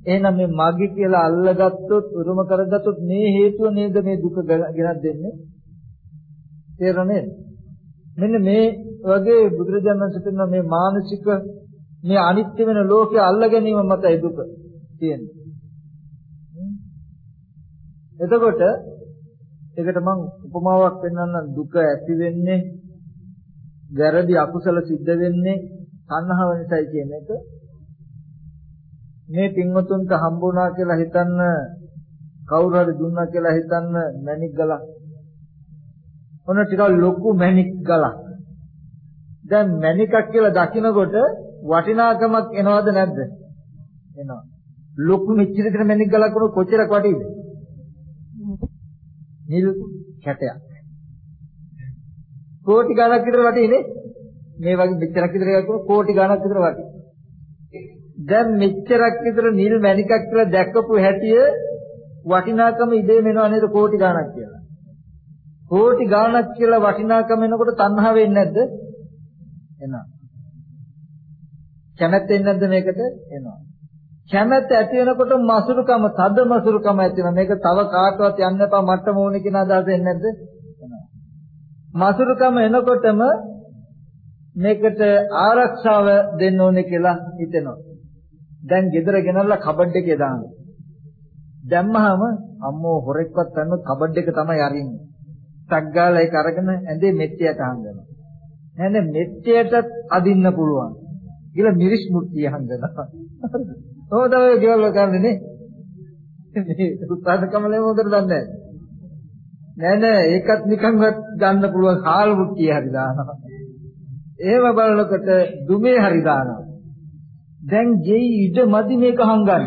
එහෙනම් මේ මගේ කියලා අල්ලගත්තොත් උරුම කරගත්තොත් මේ හේතුව නේද මේ දුක ගෙනත් දෙන්නේ? තේරෙන්නේ? මෙන්න මේ වගේ බුදුරජාණන් වහන්සේ මේ මානසික මේ අනිත්‍ය වෙන ලෝකය අල්ල ගැනීම මතයි දුක තියෙන්නේ. එතකොට ඒකට මම උපමාවක් පෙන්වන්නම් දුක ඇති වෙන්නේ වැරදි අකුසල සිද්ධ වෙන්නේ තණ්හාව නිසායි කියන එක. මේ පින්වතුන්ට හම්බුණා කියලා හිතන්න කවුරු හරි දුන්නා කියලා හිතන්න මැණික් ගලක්. ඔන්න ටිකක් ලොකු මැණික් ගලක්. දැන් මැණිකක් කියලා දකිනකොට වටිනාකමක් එනවද නැද්ද? එනවා. ලොකු මෙච්චර විතර මැණික් ගලක් වුණොත් කොච්චරක් වටියිද? නිල් කැටයක්. කෝටි ගණක් විතර වටිනේ මේ වගේ මෙච්චරක් විතර එකක් කෝටි ගණක් විතර වටි දැන් මෙච්චරක් විතර නිල් මණිකක් කියලා දැක්කපු හැටිය වටිනාකම ඉබේම එනවා නේද කෝටි ගණක් කියලා. කෝටි ගණක් කියලා වටිනාකම එනකොට තණ්හාව වෙන්නේ නැද්ද? එනවා. කැමැත්ත එන්නේ නැද්ද මේකට? එනවා. කැමැත්ත ඇති වෙනකොට මසුරුකම, තද මසුරුකම ඇති වෙනවා. මේක තව කාටවත් යන්න එපා මට්ටම ඕනේ කියන අදහස එන්නේ නැද්ද? මසුරුකම එනකොටම මේකට ආරක්ෂාව දෙන්න ඕනේ කියලා හිතෙනවා. දැන් ගෙදර ගෙනල්ලා කබඩ් එකේ දානවා. දැම්මහම අම්මෝ හොරෙක්වත් ගන්න කබඩ් එක තමයි අරින්නේ. ටක් ගාලා ඒක අරගෙන ඇඳේ මෙට්ටියට හංගනවා. නැන්නේ මෙට්ටියට අදින්න පුළුවන්. කියලා මිරිස් මුට්ටිය හංගනවා. ඔය තමයි ගෙවල් කරන්නේ නේ. මේ උත්පාදකමලේ මොකද දන්නේ නෑ නෑ ඒකත් නිකන්වත් ගන්න පුළුවන් කාල් මුට්ටිය හරි දානවා. එහෙම බලනකොට දුමේ හරි දානවා. දැන් ගෙයි ඉඩ මදි මේක හංගන්න.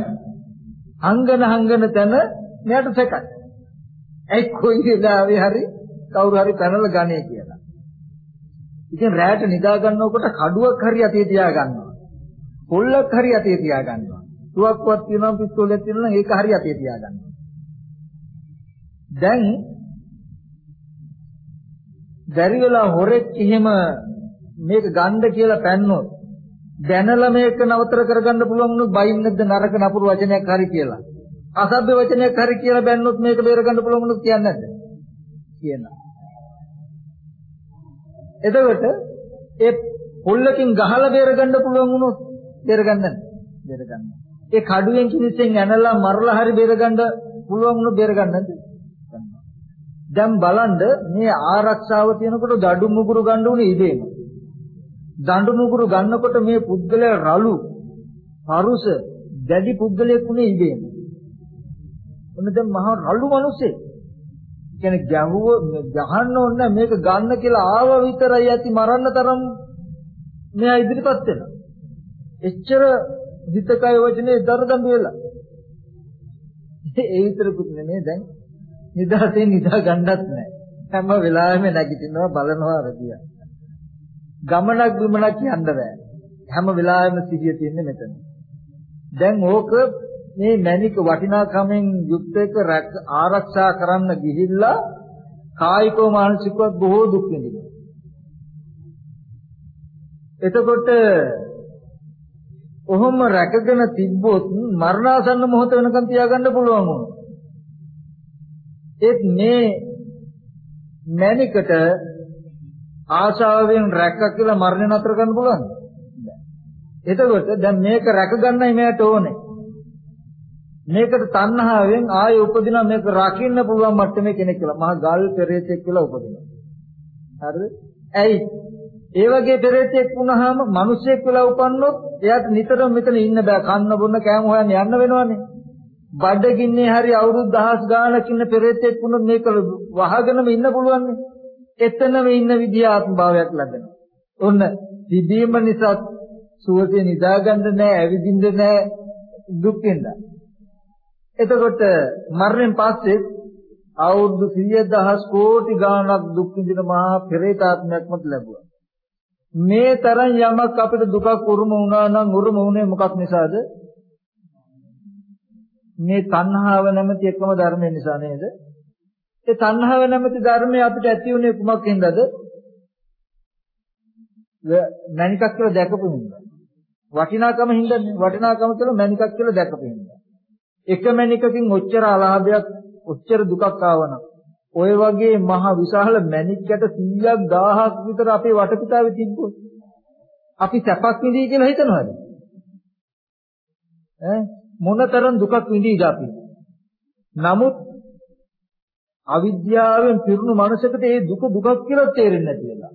හංගන හංගන තැන මෙයාට සැකයි. ඇයි කොයි වෙලාවෙ හරි කවුරු හරි පැනලා ගන්නේ කියලා. ඉතින් රැයට නිදා ගන්නකොට කඩුවක් හරි අතේ තියා ගන්නවා. පොල්ලක් හරි අතේ තියා ගන්නවා. තුවක්කුවක් තියෙනවා පිස්තෝලයක් තියෙනවා නම් ඒක හරි අතේ තියාගන්න. දැන් බැරි වෙලා හොරෙක් එහෙම මේක ගන්න කියලා පැන්නොත් දැනලා මේක නවතර කරගන්න පුළුවන් වුණොත් බයින් නැද්ද නරක නපුරු වචනයක් හරි කියලා. අසභ්‍ය වචනයක් හරි කියලා බැන්නොත් මේක බේරගන්න පුළුවන් වුණොත් කියන්නේ නැද්ද? කියනවා. එතකොට ඒ පොල්ලකින් ගහලා බේරගන්න පුළුවන් වුණොත් බේරගන්න නැහැ. බේරගන්න. ඒ කඩුවෙන් කිනිස්සෙන් ඇනලා මරලා හරි බේරගන්න පුළුවන් වුණොත් බේරගන්න නැද්ද? දැන් බලන්න මේ ආරක්ෂාව තියෙනකොට දඩු මුගුරු ගන්න උනේ ඉබේම. දඬු මුගුරු ගන්නකොට මේ පුද්ගලයා රළු, පරුස, දැඩි පුද්ගලයෙක් උනේ ඉබේම. ඔන්න දැන් මහා රළු මිනිස්සෙක්. කියන්නේ ගැහුව ගහන්න ඕනේ මේක ගන්න කියලා ආව විතරයි ඇති මරන්න තරම් මෙයා ඉදිරිපත් වෙනවා. එච්චර හිතකය වචනේ දරදඬු වෙලා. ඒ විතරකුත් නෙමෙයි දැන් නිදාසේ නිදා ගන්නත් නැහැ. හැම වෙලාවෙම නැගිටිනවා බලනවා රදියා. ගමනක් බිමනක් යන්න බෑ. හැම වෙලාවෙම සිහිය තියෙන්නේ මෙතන. දැන් ඕක මේ මැනික වටිනාකමෙන් යුක්ත එක ආරක්ෂා කරන්න ගිහිල්ලා කායිකව මානසිකව බොහෝ දුක් විඳිනවා. එතකොට කොහොම රැකගෙන තිබ්බොත් මරණාසන්න මොහොත වෙනකන් තියාගන්න පුළුවන් වුණා. ඒත් මේ මැනිකට ආශාවෙන් රැක්ක කියලා මරණය නතර කරන්න පුළුවන්ද? එතකොට දැන් මේක රැක ගන්නයි මෙයාට ඕනේ. මේකට තණ්හාවෙන් ආයෙ උපදින මේක රකින්න පුළුවන් මට්ටමේ කෙනෙක් කියලා. මහා ගල් පෙරේතෙක් කියලා උපදිනවා. හරිද? ඇයි? ඒ වගේ පෙරේතෙක් වුණාම මිනිසෙක් වෙලා උපන්නොත් එයාට නිතරම මෙතන ඉන්න බෑ. කන්න බොන්න කෑම හොයන්න යන්න වෙනවනේ. බඩගින්නේ හරි අවුරුදු දහස් ගාණක් ඉන්න පෙරේතෙක් වුණොත් මේක වහගෙනම ඉන්න පුළුවන් නේ. එතනම ඉන්න විදිය ආත්ම භාවයක් ලැබෙනවා. ඔන්න සිදීම නිසා සුවසේ නිදාගන්න නෑ, ඇවිදින්න නෑ, දුක් වෙනවා. එතකොට මරණයෙන් පස්සේ අවුරුදු 100,000 කෝටි ගාණක් දුක් විඳින මහා පෙරේතාත්මයක්මත් ලැබුවා. මේ තරම් යමක් අපිට දුකක් උරුම වුණා නම් උරුම වුණේ මොකක් නිසාද? මේ තණ්හාව නැමැති එකම ධර්මය නිසා නේද? ඒ තණ්හාව නැමැති ධර්මය අපිට ඇති වුණේ කුමක් හින්දාද? මණිකක් කියලා දැකපු හින්දා. වටිනාකම හින්දානේ. වටිනාකම කියලා මණිකක් කියලා දැකපු හින්දා. එක මණිකකින් ඔච්චර අලාභයක් ඔච්චර දුකක් ආවනම් ඔය වගේ මහ විශාල මණික්කට 100ක් 1000ක් විතර අපේ වටපිටාවේ තිබ්බොත් අපි සැපක් විඳී කියලා හිතනවද? ඈ මොනතරම් දුකක් විඳීද අපි? නමුත් අවිද්‍යාවෙන් පිරුණු මනසකට ඒ දුක දුකක් කියලා තේරෙන්නේ නැති වෙලා.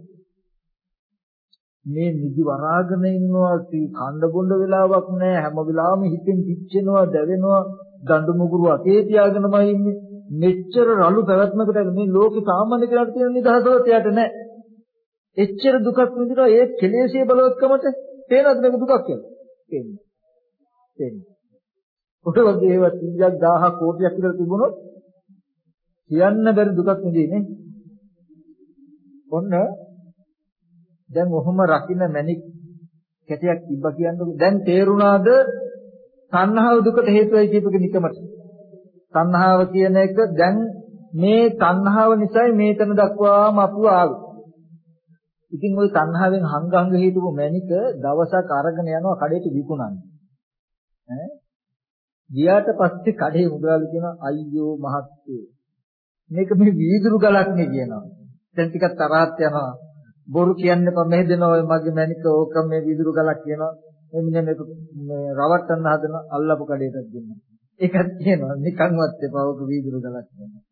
මේ නිදි වරාගෙන ඉන්නවා කණ්ඩ බොණ්ඩ වෙලාවක් නැහැ හැම වෙලාවෙම හිතෙන් පිච්චෙනවා දැවෙනවා දඬු මුගුරු අතේ තියාගෙනමයි ඉන්නේ මෙච්චර රළු පැවැත්මකට මේ ලෝකේ සාමාන්‍ය කෙනාට තියෙන නිදහසවත් එයාට නැහැ. එච්චර දුකක් විඳිනවා ඒ කෙලෙසේ බලවත්කමට පේනවද මේක දුකක් කියලා? පේන්නේ. පේන්නේ. ඔය වගේ ඒවා 100ක් 1000ක් කෝටියක් විතර තිබුණොත් කියන්න බැරි දුකක් විඳින්නේ. ඔන්න දැන් ඔහොම රකින්න මැණික් කැටයක් තිබ්බා කියන්නකො දැන් තේරුණාද තණ්හාව දුකට හේතුවයි කියපක නිකමට තණ්හාව කියන එක දැන් මේ තණ්හාව නිසායි මේතන දක්වාම අපුව ආවේ. ඉතින් ওই තණ්හාවෙන් හංගංග හිටපු මැනික දවසක් අරගෙන යනවා කඩේට විකුණන්න. ඈ ගියාට පස්සේ කඩේ මුදලාලි කියනවා අයියෝ මහත්තයෝ මේක මේ වීදුරු ගලක් නේ කියනවා. දැන් ටිකක් තරහත් යනවා. බොරු කියන්න එපා මෙහෙ දෙනවා ඔය මගේ මැනික ඕක මේ වීදුරු ගලක් කියනවා. මේ මිනිහ මේක රවට්ටන්න හදන අල්ලපු කඩේටත් දෙන්නවා. ඒකත් කියනවා නිකන්වත් එපා ඔක වීදුරු ගලක් කියනවා.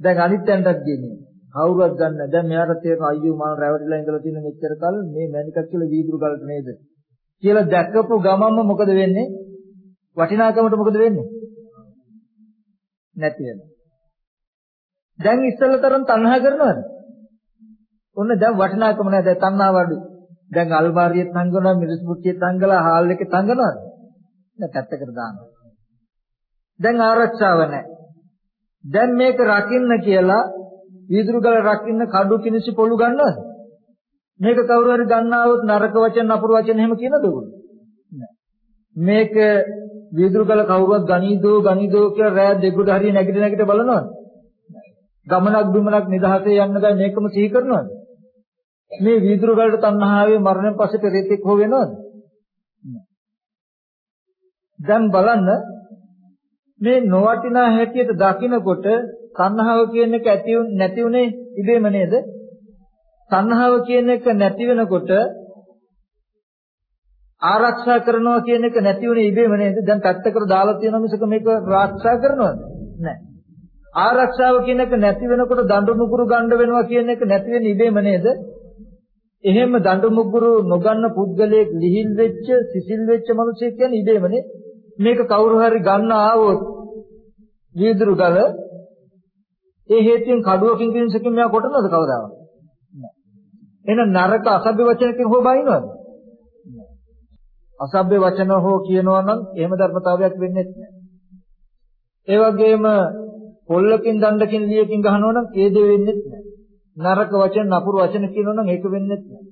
දැන් අනිත් යන්ටත් කියන්නේ කවුරුවත් ගන්න. දැන් මෙයාට තේරෙනවා අයියෝ මම රැවටිලා ඉඳලා තියෙන මෙච්චර කල් මේ මැනිකක් කියලා වීදුරු ගලට නේද? කියලා දැකපු ගමන්ම මොකද වෙන්නේ? වටිනාකමට මොකද වෙන්නේ? නැති වෙනවා. දැන් ඉස්සෙල්ලා තරම් තණ්හා කරනවද? ඔන්න දැන් වටිනාකම නැහැ. දැන් තණ්හාව අඩු. දැන් අල්මාරියෙත් තංගනවා, මිරිස් පුට්ටියෙත් තංගලා, හාල් එකේ තංගනවද? දැන් පැත්තකට දානවා. දැන් ආරක්ෂාව නැහැ. දැන් මේක රකින්න කියලා වීදුරු ගල රකින්න කඩු කිනිසි පොළු ගන්නවද? මේක කවුරු හරි ගන්නවොත් නරක වචන නපුරු වචන එහෙම කියනද ඔයගොල්ලෝ? මේක වීදුරු ගල කවුරුවත් ගනීදෝ ගනීදෝ කියලා රෑ දෙගොඩ හරිය නැගිට නැගිට බලනවද? ගමනක් බිමනක් නිදහසේ යන්න ගා මේකම සිහි කරනවද? මේ වීදුරු ගලට තණ්හාවේ මරණයෙන් පස්සේ පෙරේතෙක් හෝ වෙනවද? දැන් බලන්න මේ නොවටිනා හැටියට දකිනකොට තණ්හාව කියන එක ඇති නැති උනේ ඉබේම නේද? තණ්හාව කියන එක නැති වෙනකොට ආරක්ෂා කරනවා කියන එක නැති උනේ ඉබේම නේද? දැන් පැත්තකට දාලා තියෙන මිසක මේක ආරක්ෂා කරනවද? නැහැ. ආරක්ෂාව කියන එක නැති වෙනකොට දඬු මුගුරු ගන්න වෙනවා කියන එක නැති වෙන්නේ ඉබේම නේද? එහෙම දඬු මුගුරු නොගන්න පුද්ගලයෙක් ලිහිල් වෙච්ච, සිසිල් වෙච්ච මිනිසෙක් කියන්නේ ඉබේමනේ. මේක කවුරු හරි ගන්න ආවොත් වීදුරු ගල ඒ හේතුවෙන් කඩුවකින් කින්සකින් මෙයා කොටනවද කවදාවත් නෑ එහෙනම් නරක අසභ්‍ය වචනකින් හෝ බයිනවද අසභ්‍ය වචන හෝ කියනවා නම් එහෙම ධර්මතාවයක් වෙන්නේ නැහැ ඒ වගේම පොල්ලකින් දණ්ඩකින් ලියකින් ගහනවා නම් ඒ දේ වෙන්නේ නැහැ නරක වචන නපුරු වචන කියනවා නම් ඒක වෙන්නේ නැහැ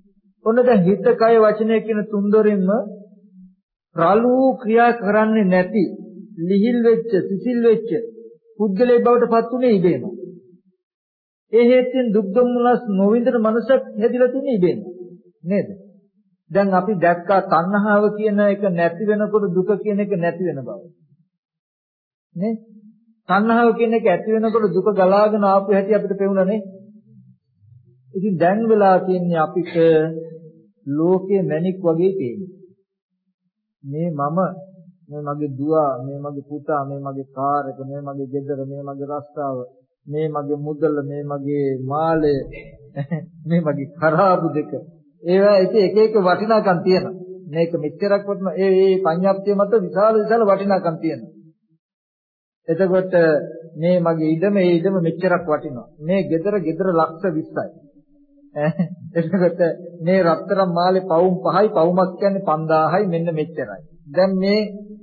ඔන්න දැන් හිත කය වචනය කියන තුන්දොරින්ම රළු ක්‍රියා කරන්නේ නැති ලිහිල් වෙච්ච සිසිල් වෙච්ච පුද්ගලයෙක් බවට පත් උනේ ඉබේම. ඒ හේතුවෙන් දුක් දුම්නස් නොවින්දන මනසක් හැදිලා තියෙන්නේ ඉබේම. නේද? දැන් අපි දැක්කා තණ්හාව කියන එක නැති වෙනකොට දුක කියන එක නැති වෙන බව. නේ? තණ්හාව කියන එක ඇති වෙනකොට දුක ගලාගෙන ආපු හැටි අපිට පෙවුණා නේ? ඉතින් දැන් වෙලා තියන්නේ අපිට ලෝකයේ මැණික් වගේ පේන්නේ. මේ මම මේ මගේ දුව මේ මගේ පුතා මේ මගේ කාර් එක මේ මගේ ගෙදර මේ මගේ රස්තාව මේ මගේ මුදල මේ මගේ මාළය මේ මගේ කරාබු දෙක ඒවා එක එක එක වටිනාකම් තියෙනවා. මේක මෙච්චරක් වටින ඒ ඒ පඤ්ඤාප්තිය මත විශාල විශාල වටිනාකම් තියෙනවා. එතකොට මේ මගේ ඉඩම ඒ ඉඩම මෙච්චරක් වටිනවා. මේ ගෙදර ගෙදර ලක්ෂ 20යි එතකොට මේ රත්තරන් මාලේ පවුම් 5යි පවුමක් කියන්නේ 5000යි මෙන්න මෙච්චරයි. දැන් මේ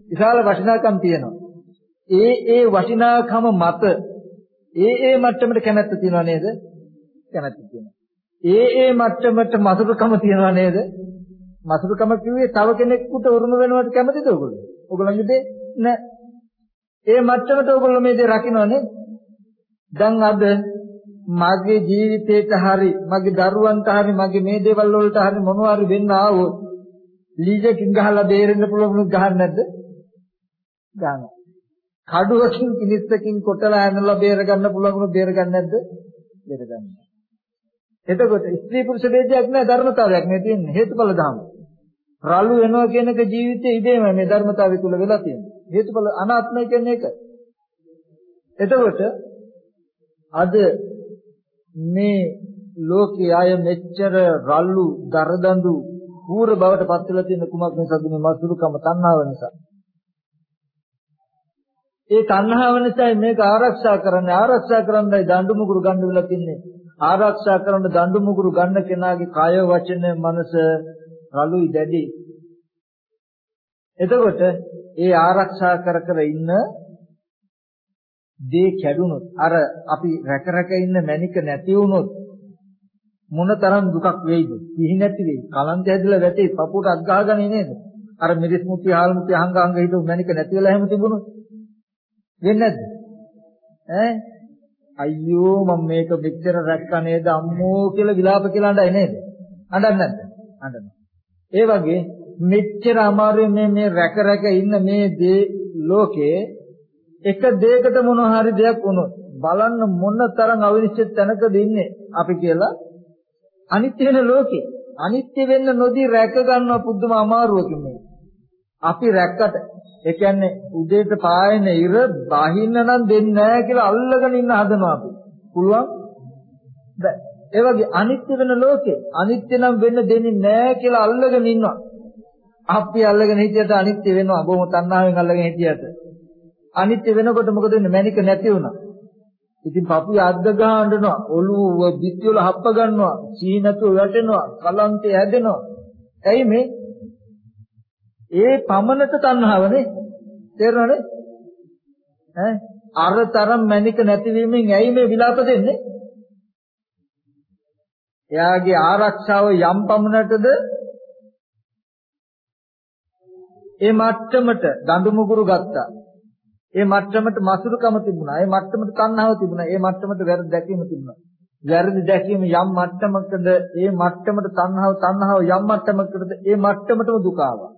විශාල වටිනාකම් තියෙනවා. ඒ ඒ වටිනාකම මත ඒ ඒ මට්ටමට කැමැත්ත තියනවා නේද? කැමැත්ත තියෙනවා. ඒ ඒ මට්ටමට මසුරුකම තියනවා නේද මසුරුකම කිව්වේ තව කෙනෙකුට උරුම වෙනවට කැමතිද ඔයගොල්ලෝ ඔයගොල්ලන්ගේ නෑ ඒ මට්ටමට ඔයගොල්ලෝ මේ දේ රකින්නනේ දැන් අද මගේ ජීවිතේට හරි මගේ දරුවන්ට හරි මගේ මේ දේවල් වලට හරි මොනවා හරි වෙන්න ආවොත් ලීජකින් ගහලා බේරෙන්න පුළුවන් ගහන්න නැද්ද? ගන්නවා. කඩුවකින් කිනිස්සකින් කොටලා ඇනලා බේර ගන්න පුළුවන් බේර ගන්න නැද්ද? බේර ගන්නවා. එතකොට ස්ත්‍රී පුරුෂ ભેදයක් නැහැ ධර්මතාවයක් නේ තියෙන්නේ හේතුඵල ධර්ම. රළු වෙනවා කියන එක ජීවිතයේ ඉදීම මේ ධර්මතාවය තුල වෙලා තියෙනවා. හේතුඵල අනාත්මය කියන්නේ ඒක. එතකොට අද මේ ලෝකයේ අය මෙච්චර රළු දරදඬු කූර බවට පත් වෙලා තියෙන කුමක් නිසාද මේ මසුරුකම තණ්හාව නිසා. ඒ තණ්හාව නිසා මේක ආරක්ෂා කරන්න ආරක්ෂා කරන්නයි දඬු මුගුරු ගන්න වෙලා තින්නේ. ආරක්ෂා කරන දඬු මුගුරු ගන්න කෙනාගේ කය වචන මනස රළුයි දැඩි. එතකොට ඒ ආරක්ෂා කර කර ඉන්න දේ කැඩුනොත් අර අපි රැක රැක ඉන්න මැනික නැති වුනොත් මොනතරම් දුකක් වෙයිද? කිහි නැති වෙයි. කලන්ත ඇදලා වැටේ පපුවට අත් ගහගන්නේ නේද? අර මිරිස් මුත්‍ති හාල් මුත්‍ති අහංග අහංග හිටු මැනික නැති වෙලා එහෙම තිබුණොත් වෙන්නේ නැද්ද? ඈ අයියෝ මම මේක මෙච්චර රැක්කා නේද අම්මෝ කියලා විලාප කියලා අඬයි නේද? අඬන්නේ නැද්ද? අඬනවා. ඒ වගේ මෙච්චර අමාරුවෙන් මේ මේ රැක රැක ඉන්න මේ දේ ලෝකේ එක දෙයකට මොන හරි දෙයක් වුණොත් බලන්න මොන තරම් අවිනිශ්චිත තැනකද ඉන්නේ අපි කියලා අනිත්‍ය වෙන ලෝකේ අනිත්‍ය වෙන්න නොදී රැක ගන්නවා පුදුම අමාරුවකින් මේ අපි රැක්කට ඒ කියන්නේ උදේට පායන ඉර බහින්න නම් දෙන්නේ නැහැ කියලා අල්ලගෙන ඉන්න හදනවා අපි. පුළුවන්? බෑ. ඒ වගේ අනිත්‍ය වෙන ලෝකේ අනිත්‍ය නම් වෙන්න දෙන්නේ නැහැ කියලා අල්ලගෙන ඉන්නවා. අපි අල්ලගෙන හිටියට අනිත්‍ය වෙනවා. බොහොම තණ්හාවෙන් අල්ලගෙන හිටියට. අනිත්‍ය වෙනකොට මොකද වෙන්නේ? මැනික නැති වුණා. ඉතින් පපුවේ අද්ද ගහනවා, ඔළුව බිත්ති වල හප්ප ගන්නවා, සීනතු වැටෙනවා, කලන්තේ හැදෙනවා. ඇයි මේ? ඒ පමණට තණ්හාවනේ. තේරෙනවද? ඈ අර තරම් මැනික නැතිවීමෙන් ඇයි මේ විලාප දෙන්නේ? එයාගේ ආරක්ෂාව යම් පමණටද ඒ මට්ටමට දඬු මුගුරු ගත්තා. ඒ මට්ටමට මසුරුකම තිබුණා. ඒ මට්ටමට තණ්හාව තිබුණා. ඒ මට්ටමට වැරදි දැකීම තිබුණා. වැරදි දැකීම යම් මට්ටමකද ඒ මට්ටමට තණ්හාව තණ්හාව යම් මට්ටමකද ඒ මට්ටමටම දුක ආවා.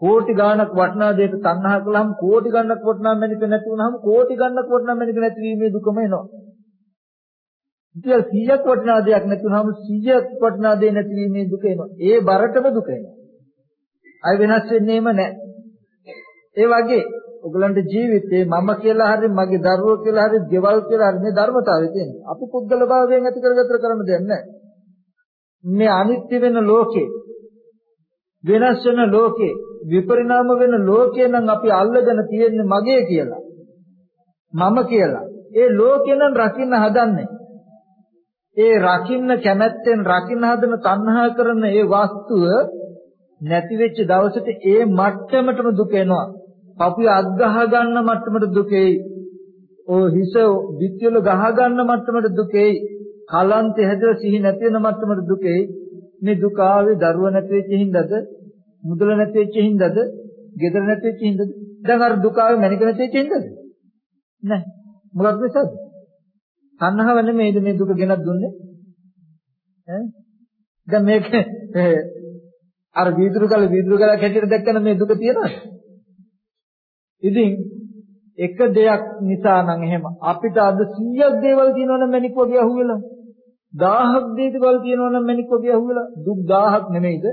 කෝටි ගාණක් වටනා දෙයක තණ්හා කළාම කෝටි ගාණක් වටනා මැනික නැති වුනහම කෝටි ගාණක් වටනා මැනික නැති වීමේ දුකම එනවා. ඉතින් 100ක් වටනා දෙයක් නැති වුනහම 100ක් වටනා දෙයක් නැති වීමේ දුක එනවා. ඒ බරටම දුක එනවා. අය වෙනස් වෙන්නේම නැහැ. ඒ වගේ ඔයගලන්ට ජීවිතේ මම කියලා හරි මගේ දරුවෝ කියලා හරි ගෙවල් කියලා හරි මේ ධර්මතාවය තියෙනවා. අපි පුද්ගල භාවයෙන් ඇති කරගත්තර කරන්න දෙයක් නැහැ. මේ අනිත්‍ය වෙන ලෝකේ වෙනස් වෙන ලෝකේ විපරිණාම වෙන ලෝකේ නම් අපි අල්ලගෙන තියෙන්නේ මගේ කියලා. මම කියලා. ඒ ලෝකේ නම් රකින්න හදන්නේ. ඒ රකින්න කැමැත්තෙන් රකින්න හදන තණ්හා කරන ඒ වස්තුව නැති වෙච්ච දවසට ඒ මට්ටමටම දුක එනවා. පපුවේ අත් ගහ ගන්න මට්ටමට දුකෙයි. ඕ හිස විත්‍යල ගහ ගන්න මට්ටමට දුකෙයි. කලන්ත හැදලා සිහි නැති වෙන මට්ටමට දුකෙයි. මේ දුක ආවේ දරුව නැති වෙච්ච හින්දාද? මුදල නැති වෙච්ච හින්දාද? ගෙදර නැති වෙච්ච හින්දාද? දැන් අර දුක ආවේ මැනික නැති වෙච්ච හින්දාද? නෑ. මොකක්ද නිසාද? තණ්හාව නෙමෙයිද මේ දුක ගෙනත් දුන්නේ? ඈ? දැන් මේක අර වීදුරු ගල වීදුරු ගලක් හැටියට දැක්කම මේ දුක තියෙනවද? ඉතින් එක දෙයක් නිසා නම් එහෙම අපිට අද 100ක් දේවල් තියෙනවනම් මැනික් වගේ අහුවෙලා 1000ක් දේවල් තියෙනවා නම් මැනික් වගේ අහුවෙලා දුක් 1000ක් නෙමෙයිද?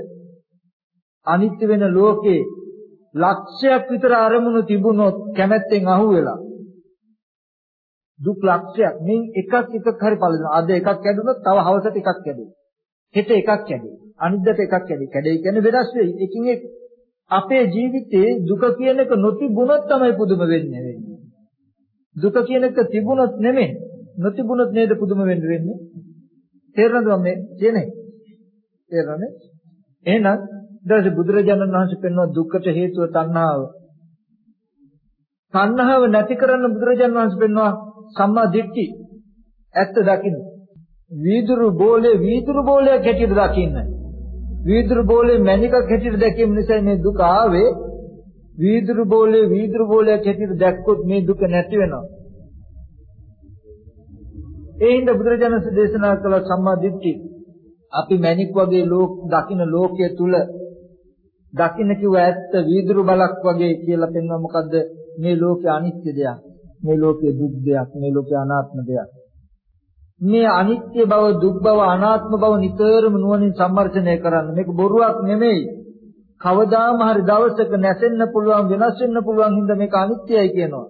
අනිත්‍ය වෙන ලෝකේ ලක්ෂයක් විතර අරමුණු තිබුණොත් කැමැත්තෙන් අහුවෙලා දුක් ලක්ෂයක් මෙන් එකක් එකක් හරි පළදෙන. අද එකක් කැඩුනොත් තව හවසට එකක් කැඩේ. හෙට එකක් කැඩේ. අනිද්දාට එකක් කැඩේ. කැඩේ කියන්නේ වෙනස් වෙයි. එකින් එක අපේ ජීවිතේ දුක කියන එක නොතිබුණොත් තමයි පුදුම වෙන්නේ වෙන්නේ. දුක කියන එක තිබුණොත් නෙමෙයි. නොතිබුණොත් නේද පුදුම වෙන්නේ වෙන්නේ. තේරෙනවද මේ කියන්නේ? තේරෙනවද? එහෙනම් ඊට බුදුරජාණන් වහන්සේ පෙන්වන දුක්කට හේතුව තණ්හාව. තණ්හාව නැති කරන්න බුදුරජාණන් වහන්සේ පෙන්වනවා සම්මා දිට්ඨි. ඇත්ත දකින්න. වීදුරු බෝලේ වීදුරු බෝලයක් හැටියට දකින්න. වීදුරු බෝලේ මණිකක් හැටියට දැකීම නිසා මේ දුක ආවේ. වීදුරු බෝලේ වීදුරු බෝලයක් හැටියට දැක්කොත් මේ දුක නැති වෙනවා. ඒ හින්දා බුදුරජාණන් දේශනා කළ සම්මා දිට්ඨි අපි මණික් වගේ ලෝක දකින්න ලෝකයේ තුල දකින්න කිව්ව ඇත්ත වීදුරු බලක් වගේ කියලා පෙන්වන මොකද්ද? මේ ලෝකේ අනිත්‍ය දෙයක්. මේ ලෝකේ දුක් දෙයක්. මේ ලෝකේ අනාත්ම දෙයක්. මේ අනිත්‍ය බව දුක් බව අනාත්ම බව නිතරම නුවණින් සම්මර්ෂණය කරන්න. මේක බොරුවක් නෙමෙයි. කවදාම හරි දවසක නැසෙන්න පුළුවන් වෙනස් වෙන්න පුළුවන් හින්දා මේක අනිත්‍යයි කියනවා.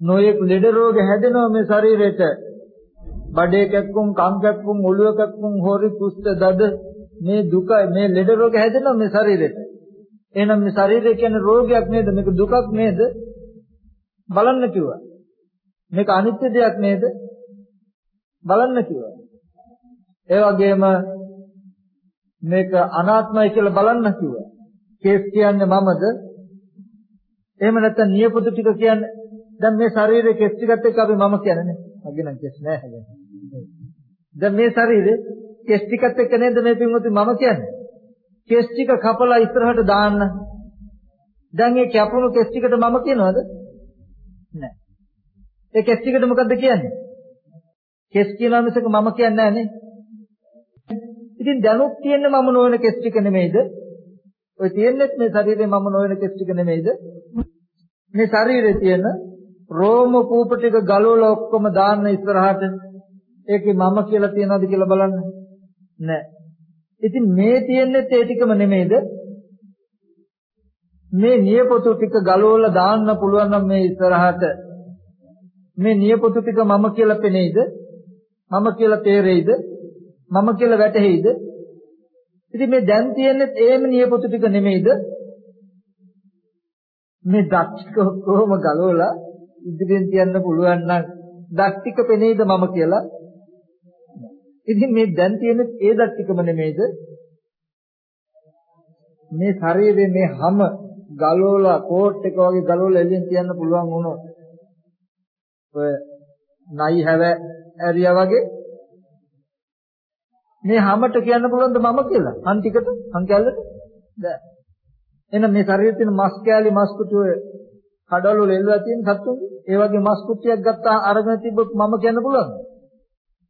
නොයෙක් ලෙඩ රෝග හැදෙනවා මේ ශරීරෙට. බඩේ කැක්කුම් කම් කැක්කුම් ඔළුව කැක්කුම් හොරි කුෂ්ඨ දද මේ දුක මේ ලෙඩ රෝග හැදෙනවා මේ ශරීරෙට. එහෙනම් මේ ශරීරය කියන්නේ රෝගයක් නේද? මේක දුකක් නේද? බලන්න කිව්වා. මේක අනිත්‍ය දෙයක් නේද? බලන්න කිව්වා. ඒ වගේම මේක අනාත්මයි කියලා බලන්න කිව්වා. කේස් කියන්නේ මමද? එහෙම නැත්නම් නියපොතු ටික කියන්නේ දැන් මේ ශරීරයේ කෙස් ටිකත් එක්ක අපි මම කියන්නේ නේ. මගේ නම් කෙස් නෑ හැදෙන්නේ දැන් මේ ශරීරේ කෙස් ටිකත් එක්ක නේද මේ පින්වතුනි මම කියන්නේ? කෙස් ටික කපලා ඉස්සරහට දාන්න. දැන් මේ කැපුණු කෙස් ටිකට මම කියනවද? නෑ. ඒ කෙස් ටිකට මොකද්ද කියන්නේ? කෙස් කියනවා මිසක මම කියන්නේ නෑනේ. ඉතින් දැනුත් තියෙන්නේ මම නොවන කෙස් ටික නෙමෙයිද? ඔය තියෙන්නේ මේ ශරීරේ මම නොවන කෙස් ටික නෙමෙයිද? මේ ශරීරේ තියෙන රෝම කූප ටික ගලවලා ඔක්කොම දාන්න ඉස්සරහට ඒකේ මම කියලා තියනවද කියලා බලන්න. නෑ. ඉතින් මේ තියෙන්නේ ඒ ටිකම නෙමෙයිද? මේ නියපොතු ටික ගලවලා දාන්න පුළුවන් නම් මේ ඉස්සරහට මේ නියපොතු ටික මම කියලා පෙනෙයිද? මම කියලා තේරෙයිද? මම කියලා වැටහෙයිද? ඉතින් මේ දැන් තියෙන්නේ ඒම නියපොතු ටික නෙමෙයිද? මේ දක්ෂ කොහොම ගලවලා ඉදිරියෙන් තියන්න පුළුවන් නම් දක්ෂික පෙනෙයිද මම කියලා ඉතින් මේ දැන් තියෙන ඒ දත්තිකම නෙමෙයිද? මේ ශරීරයේ මේ හැම ගලවලා කෝට් එක වගේ ගලවලා එළියෙන් තියන්න පුළුවන් වුණොත් ඔය නයි හැව ඇරියා වගේ මේ හැමට කියන්න පුළුවන්ද මම කියලා? අන් ටිකට අන් කැල්ලට බෑ. එහෙනම් මේ ශරීරයේ තියෙන මස් කෑලි මස් කුටුවේ කඩවල වල එල්ලලා තියෙන සත්තුන්ගේ ඒ වගේ මස් කුට්ටියක් ගත්තා අරගෙන තිබ්බොත් මම කියන්න පුළුවන්ද?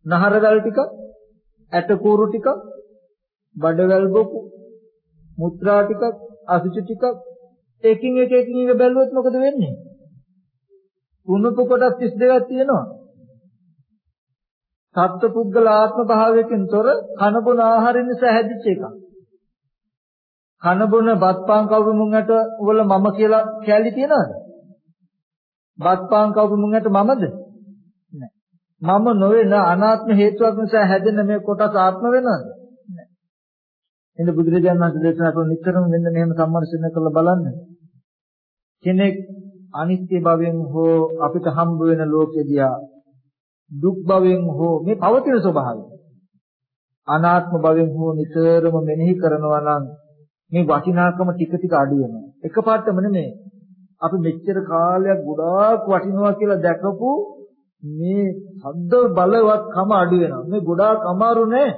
නහරවැල් ටික ඇටකూరు ටිකක් බඩවැල් බොකු මුත්‍රා ටිකක් අසුචි ටිකක් එකින් එක එකින් එක බැලුවොත් මොකද වෙන්නේ? කුණප කොටස් 32ක් තියෙනවා. සත්පුද්ගල ආත්ම භාවයකින් තොර කන බොන ආහාරයෙන් නිසා හැදිච්ච එකක්. කන බොන බත්පාන් කවුරු මුංගට වල මම කියලා කැලි තියනවද? බත්පාන් කවුරු මුංගට මමද? මම නොවන අනාත්ම හේතුවක් නිසා හැදෙන මේ කොටස් ආත්ම වෙනවද? නැහැ. එන්න බුදුරජාණන් වහන්සේ දේශනා කරන නිතරම මෙන්න මෙහෙම සම්මර්ෂණය කරලා බලන්න. කෙනෙක් අනිත්‍ය භවෙන් හෝ අපිට හම්බ වෙන ලෝකෙදියා දුක් භවෙන් හෝ මේ පවතින ස්වභාවය අනාත්ම භවෙන් හෝ නිතරම මෙනෙහි කරනවා නම් මේ වටිනාකම ටික ටික අඩු වෙනවා. එකපාරටම නෙමෙයි. අපි මෙච්චර කාලයක් ගොඩාක් වටිනවා කියලා දැකපු මේ ශබ්ද බලවත්කම අඩු වෙනවා. මේ ගොඩාක් අමාරු නෑ.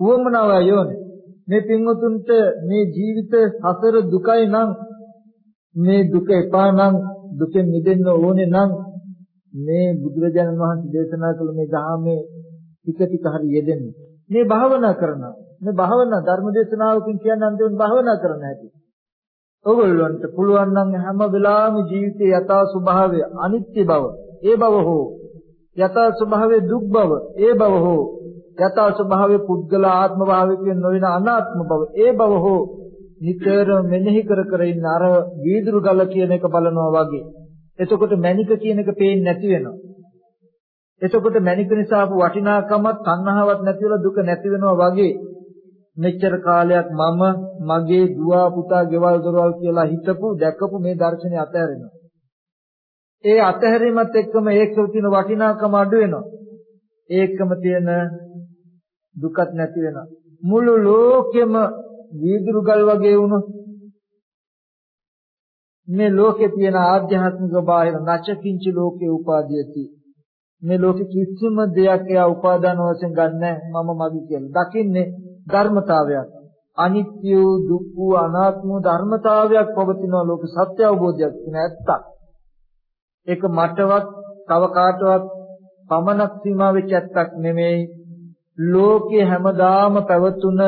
උවමනාව යෝනේ. මේ පින්වතුන්ට මේ ජීවිත සසර දුකයි නම් මේ දුක එපා නම් දුකෙන් මිදෙන්න ඕනේ නම් මේ බුදුරජාණන් වහන්සේ දේශනා කළ මේ ධර්මයේ ටික ටික හරි යෙදෙන්න. මේ භාවනා කරනවා. මේ භාවනා ධර්ම දේශනාවකින් කියන්නේ අන්තිම භාවනා කරන්න ඇති. ඔයගොල්ලන්ට පුළුවන් නම් හැම වෙලාවෙම ජීවිතයේ යථා ස්වභාවය අනිත්‍ය බව ඒ බව හෝ යථා ස්වභාවයේ දුක් බව ඒ බව හෝ යථා ස්වභාවයේ පුද්ගල ආත්ම භාවයෙන් නොවන අනාත්ම බව ඒ බව හෝ නිතර මෙනෙහි කර කර ඉන්න අර වීදුරු ගල කියන එක බලනවා වගේ. එතකොට මණික කියන එක පේන්නේ නැති වෙනවා. එතකොට මණික නිසා ආපු වටිනාකම තණ්හාවක් නැති වෙලා දුක නැති වෙනවා වගේ. මෙච්චර කාලයක් මම මගේ දුව පුතා ගෙවල් දොරවල් කියලා හිතපු දැකපු මේ දර්ශනය අතහැරෙනවා. ඒ අතහැරීමත් එක්කම ඒකේ තියෙන වටිනාකම අඩු වෙනවා. ඒකම තියෙන දුකත් නැති වෙනවා. මුළු ලෝකෙම වීදුරු ගල් වගේ වුණොත් මේ ලෝකේ තියෙන ආධ්‍යාත්මික බාහිර නැචකින්ච ලෝකේ උපාදීයති මේ ලෝකෙ කිසිම දෙයක් එයා උපාදාන වශයෙන් ගන්නෑ මම මගේ කියලා. දකින්නේ ධර්මතාවයක්. අනිත්‍ය දුක්ඛ අනාත්ම ධර්මතාවයක් පවතින ලෝක සත්‍ය අවබෝධයක් කියන ඇත්තක්. ඒක මටවත් තව කාටවත් පමණක් සීමා වෙච්ච ඇත්තක් නෙමෙයි. ලෝකේ හැමදාම පැවතුන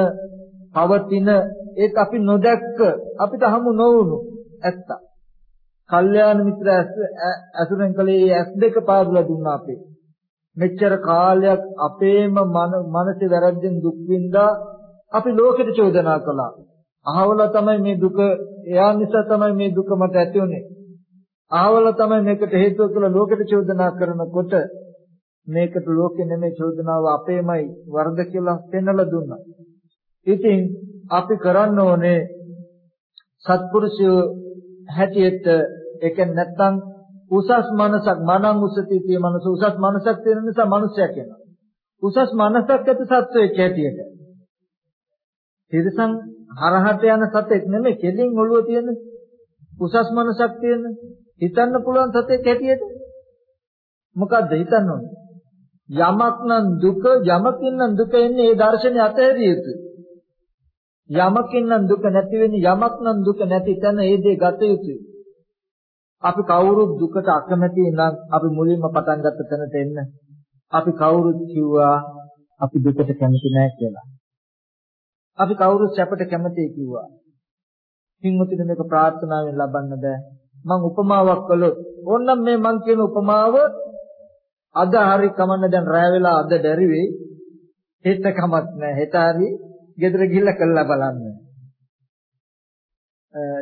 පවතින ඒක අපි නොදැක්ක අපිට හමු නොවුණු ඇත්තක්. කල්යාණ මිත්‍ර ඇසුරෙන් කලේ ඇස් දෙක පාදලා දුන්නා අපේ. මෙච්චර කාලයක් අපේම මනසේ වැරද්දෙන් දුක් විඳා අපි ලෝකෙට චෝදනා කළා. අහවල තමයි මේ දුක එයා නිසා තමයි මේ දුක මට ඇති වුනේ. අහවල තමයි මේකට හේතුව කියලා ලෝකෙට චෝදනා කරනකොට මේකට ලෝකෙ නෙමෙයි චෝදනාව අපේමයි වරද කියලා පෙන්වලා දුන්නා. ඉතින් අපි කරන්න ඕනේ සත්පුරුෂයෝ හැටියට ඒක නැත්තම් උසස් මනසක් මනං උසති තිය මනස උසස් මනසක් තියෙන නිසා මනුස්සයෙක් වෙනවා. උසස් මනසක් ඇති සත්වයක් හැටියට. තිරසං හරහට යන සතෙක් නෙමෙයි කෙලින් ඔළුව තියෙන උසස් මනසක් තියෙන හිතන්න පුළුවන් සතෙක් හැටියට මොකද්ද හිතන්න ඕනේ? යමක් නම් දුක යමකින් නම් දුක එන්නේ ඒ දර්ශනය අතහැරිය යුතුයි. යමකින් නම් දුක නැති වෙන්නේ යමක් නම් දුක නැති තැන ඒ දේ ගත යුතුයි. අපි කවුරුත් දුකට අකමැති නම් අපි මුලින්ම පටන් ගත්ත තැනට එන්න. අපි කවුරුත් කිව්වා අපි දුකට කැමති නැහැ කියලා. අපි කවුරුත් සැපට කැමතියි කිව්වා. පින්වතුනි මේක ප්‍රාර්ථනාවෙන් ලබන්න බෑ. මම උපමාවක් කළොත් ඕන්නම් මේ මං කියන උපමාව අද හරි කමන්න දැන් රැ වෙලා අද දැරිවේ හෙට කමක් නැහැ. හෙට හරි ගෙදර ගිහිල්ලා කළා බලන්න.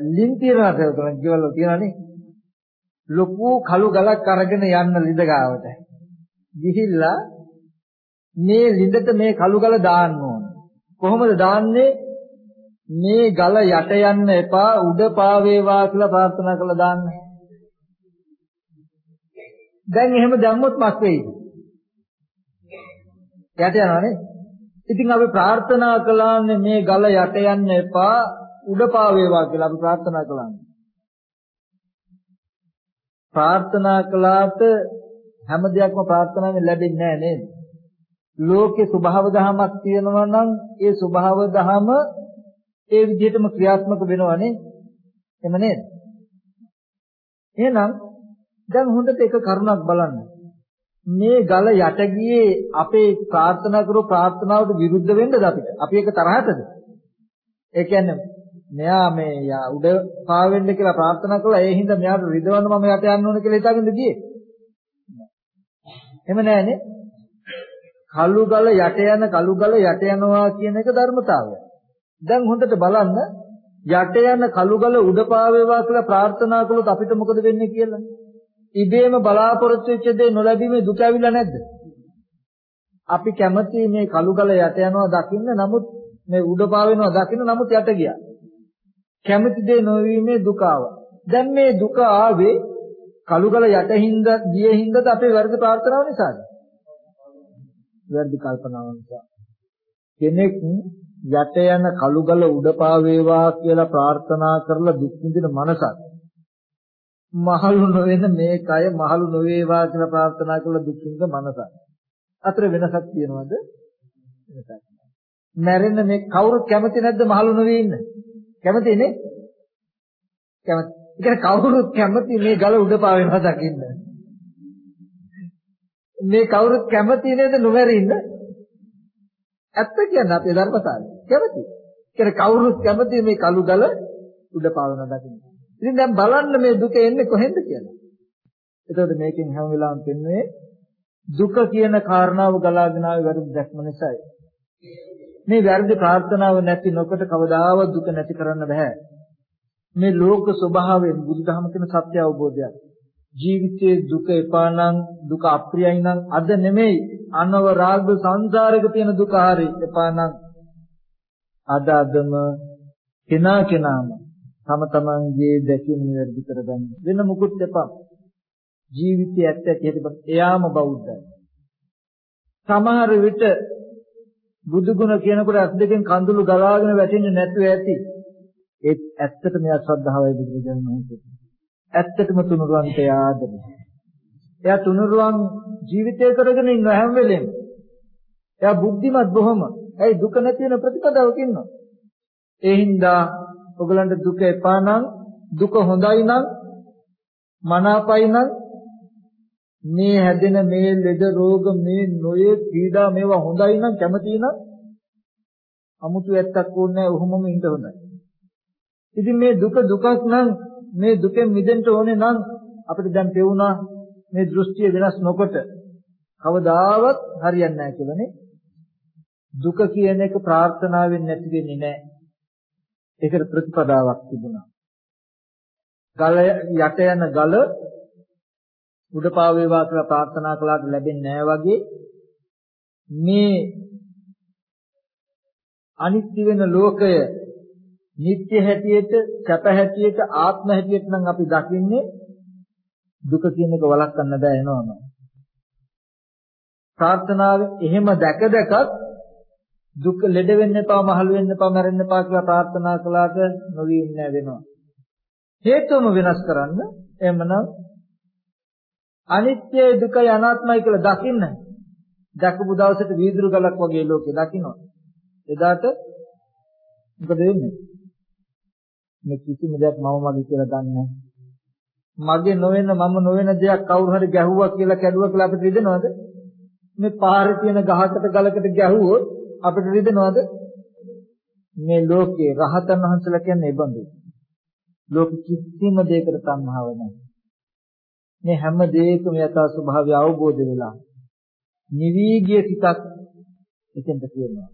ලින් තියනවාද උතන ගෙවල් තියනනේ ලොකු කළු ගලක් අරගෙන යන්න ලිඳ ගාවට. ගිහිල්ලා මේ ලිඳට මේ කළු ගල දාන්න ඕන. කොහොමද දාන්නේ? මේ ගල යට යන්න එපා උඩ පාවේවා කියලා ප්‍රාර්ථනා කරලා දාන්න. දැන් එහෙම දැම්මොත් මස් වෙයිද? යට යනවනේ. ඉතින් අපි ප්‍රාර්ථනා කළාන්නේ මේ ගල යට යන්න එපා උඩ පාවේවා කියලා අපි ප්‍රාර්ථනා කළානේ. ප්‍රාර්ථනා කළාට හැම දෙයක්ම ප්‍රාර්ථනාවෙන් ලැබෙන්නේ නැහැ නේද? ලෝකේ ස්වභාව දහමක් තියෙනවා නම් ඒ ස්වභාව දහම ඒ විදිහටම ක්‍රියාත්මක වෙනවනේ. එහෙම නේද? එහෙනම් දැන් හොඳට එක කරුණක් බලන්න. මේ ගල යට ගියේ අපේ ප්‍රාර්ථනා කරපු ප්‍රාර්ථනාවට විරුද්ධ වෙන්නද අපිට? අපි ඒක තරහටද? ඒ කියන්නේ මෙයා මේ යා උඩ පාවෙන්න කියලා ප්‍රාර්ථනා කළා ඒ හින්දා මෙයාට රිදවන්න මම යට යන්න ඕන කියලා හිතාගෙන ගියේ. එහෙම නෑනේ. කළු ගල යට යන කළු ගල යට යනවා කියන එක ධර්මතාවය. දැන් හොඳට බලන්න යට යන කළු ගල උඩ පාවේවා කියලා ප්‍රාර්ථනා කළොත් අපිට මොකද වෙන්නේ කියලා. ඉබේම බලාපොරොත්තු වෙච්ච දේ නොලැබීමේ දුක ඇවිල්ලා නැද්ද? අපි කැමති මේ කළු ගල යට යනවා දකින්න නමුත් මේ උඩ පාවෙනවා දකින්න නමුත් යට ගියා. කැමති දේ නොවීමේ දුක ආවා. දැන් මේ දුක ආවේ කලුගල යටින්ද ගියෙහිඳද අපේ වැරදි ප්‍රාර්ථනාව නිසාද? වැරදි කල්පනාව නිසා. කෙනෙක් යට යන කලුගල උඩ පාවේවා කියලා ප්‍රාර්ථනා කරලා දුක් විඳින මනසක්. මහලු නොවන මේ කය මහලු නොවේවා කියලා ප්‍රාර්ථනා කරලා දුක් විඳින මනසක්. අතර වෙනසක් තියෙනවද? වෙනසක්. මැරෙන්න මේ කවුරුත් කැමති නැද්ද මහලු නොවේ ඉන්න? කැමතිනේ? කැමති. ඒ කවුරුත් කැමති මේ ගල උඩ පාවෙනවා දකින්න. මේ කවුරුත් කැමති නේද නොමැරෙන්න? ඇත්ත කියන්නේ අපේ ධර්මතාවය. කැමති. ඒ කවුරුත් කැමති මේ කළු ගල උඩ පාවෙනවා දකින්න. ඉතින් දැන් බලන්න මේ දුක එන්නේ කොහෙන්ද කියලා. එතකොට මේකෙන් හැම වෙලාවෙම පෙන්වන්නේ දුක කියන කාරණාව ගලාගෙන ආවේ වැරදි දැක්ම නිසායි. මේ වැරදි ප්‍රාර්ථනාව නැති නොකොට කවදාවත් දුක නැති කරන්න බෑ. මේ ලෝක ස්වභාවයෙන් බුදුදහම කියන සත්‍ය අවබෝධයක්. ජීවිතයේ දුක එපා නම් දුක අප්‍රියයි නම් අද නෙමෙයි. අනවරාග සංසාරයක තියෙන දුක හරි එපා නම්. අද අදම කෙනා කෙනාම තම තමන්ගේ දැකීම නිවැරදි කරගන්න. වෙන මුකුත් එපා. ජීවිතය ඇත්ත ඇති එයාම බෞද්ධයි. සමහර විට බුදු ගුණ කියනකොට අත් දෙකෙන් කඳුළු ගලාගෙන වැටෙන්නේ නැතුව ඇති. ඒ ඇත්තටම එයා ශ්‍රද්ධාවයි බුදුරජාණන් වහන්සේ. ඇත්තටම තුනුරුවන්ට යාදද? එයා තුනුරුවන් ජීවිතය කරගෙන ඉන්න හැම වෙලෙම. එයා බුද්ධිමත් බොහොම. ඇයි දුක නැති වෙන ප්‍රතිපදාවක ඉන්නවා? ඒ හින්දා ඔයගලන්ට දුක එපා නම් දුක හොඳයි නම් මනාපයි නම් මේ හැදෙන මේ ලෙඩ රෝග මේ නොයේ පීඩා මේවා හොඳයි නම් කැමති නම් 아무තු ඇත්තක් ඕනේ නැහැ ඔහොමම ඉන්න හොඳයි. ඉතින් මේ දුක දුකක් නම් මේ දුකෙන් මිදෙන්න ඕනේ නම් අපිට දැන් පෙවුනා මේ දෘෂ්ටිය වෙනස් නොකොට කවදාවත් හරියන්නේ නැහැ කියලානේ. දුක කියන එක ප්‍රාර්ථනාවෙන් නැති වෙන්නේ නැහැ. ඒකට ප්‍රතිපදාවක් තිබුණා. ගල යට යන ගල උඩ පාව වේවා කියලා ප්‍රාර්ථනා කළාට ලැබෙන්නේ නැහැ වගේ මේ අනිත්‍ය වෙන ලෝකය නිත්‍ය හැටියට, සැප හැටියට, ආත්ම හැටියට නම් අපි දකින්නේ දුක කියන එක වළක්වන්න බෑ එනවම. ප්‍රාර්ථනාවෙන් එහෙම දැක දැකත් දුක් ලෙඩ වෙන්න එපා, මහලු වෙන්න එපා, මැරෙන්න එපා කියලා ප්‍රාර්ථනා කළාට නොවී ඉන්න වෙනවා. හේතුවම වෙනස් කරන්න එහෙමනම් අනිත්‍ය දුකයි අනාත්මයි කියලා දකින්න දැකපු දවසට වීදුරු ගලක් වගේ ලෝකේ දකින්න එදාට මොකද වෙන්නේ මේ කිසිම දෙයක් මම මගේ කියලා දන්නේ මගේ නොවන මම නොවන දෙයක් කවුරු හරි ගැහුවා කියලා කැඩුවා කියලා අපිට රිදෙනවද? මේ පාරේ තියෙන ගහකට ගලකට ගැහුවොත් අපිට රිදෙනවද? මේ ලෝකේ රහතන් වහන්සේලා කියන්නේ ඒ බඳු ලෝක කිසිම දෙයකට තණ්හාව නැහැ. මේ හැම දෙයකම යථා ස්වභාවය අවබෝධ වෙලා නිවීගිය සිතක් එතෙන්ට කියනවා.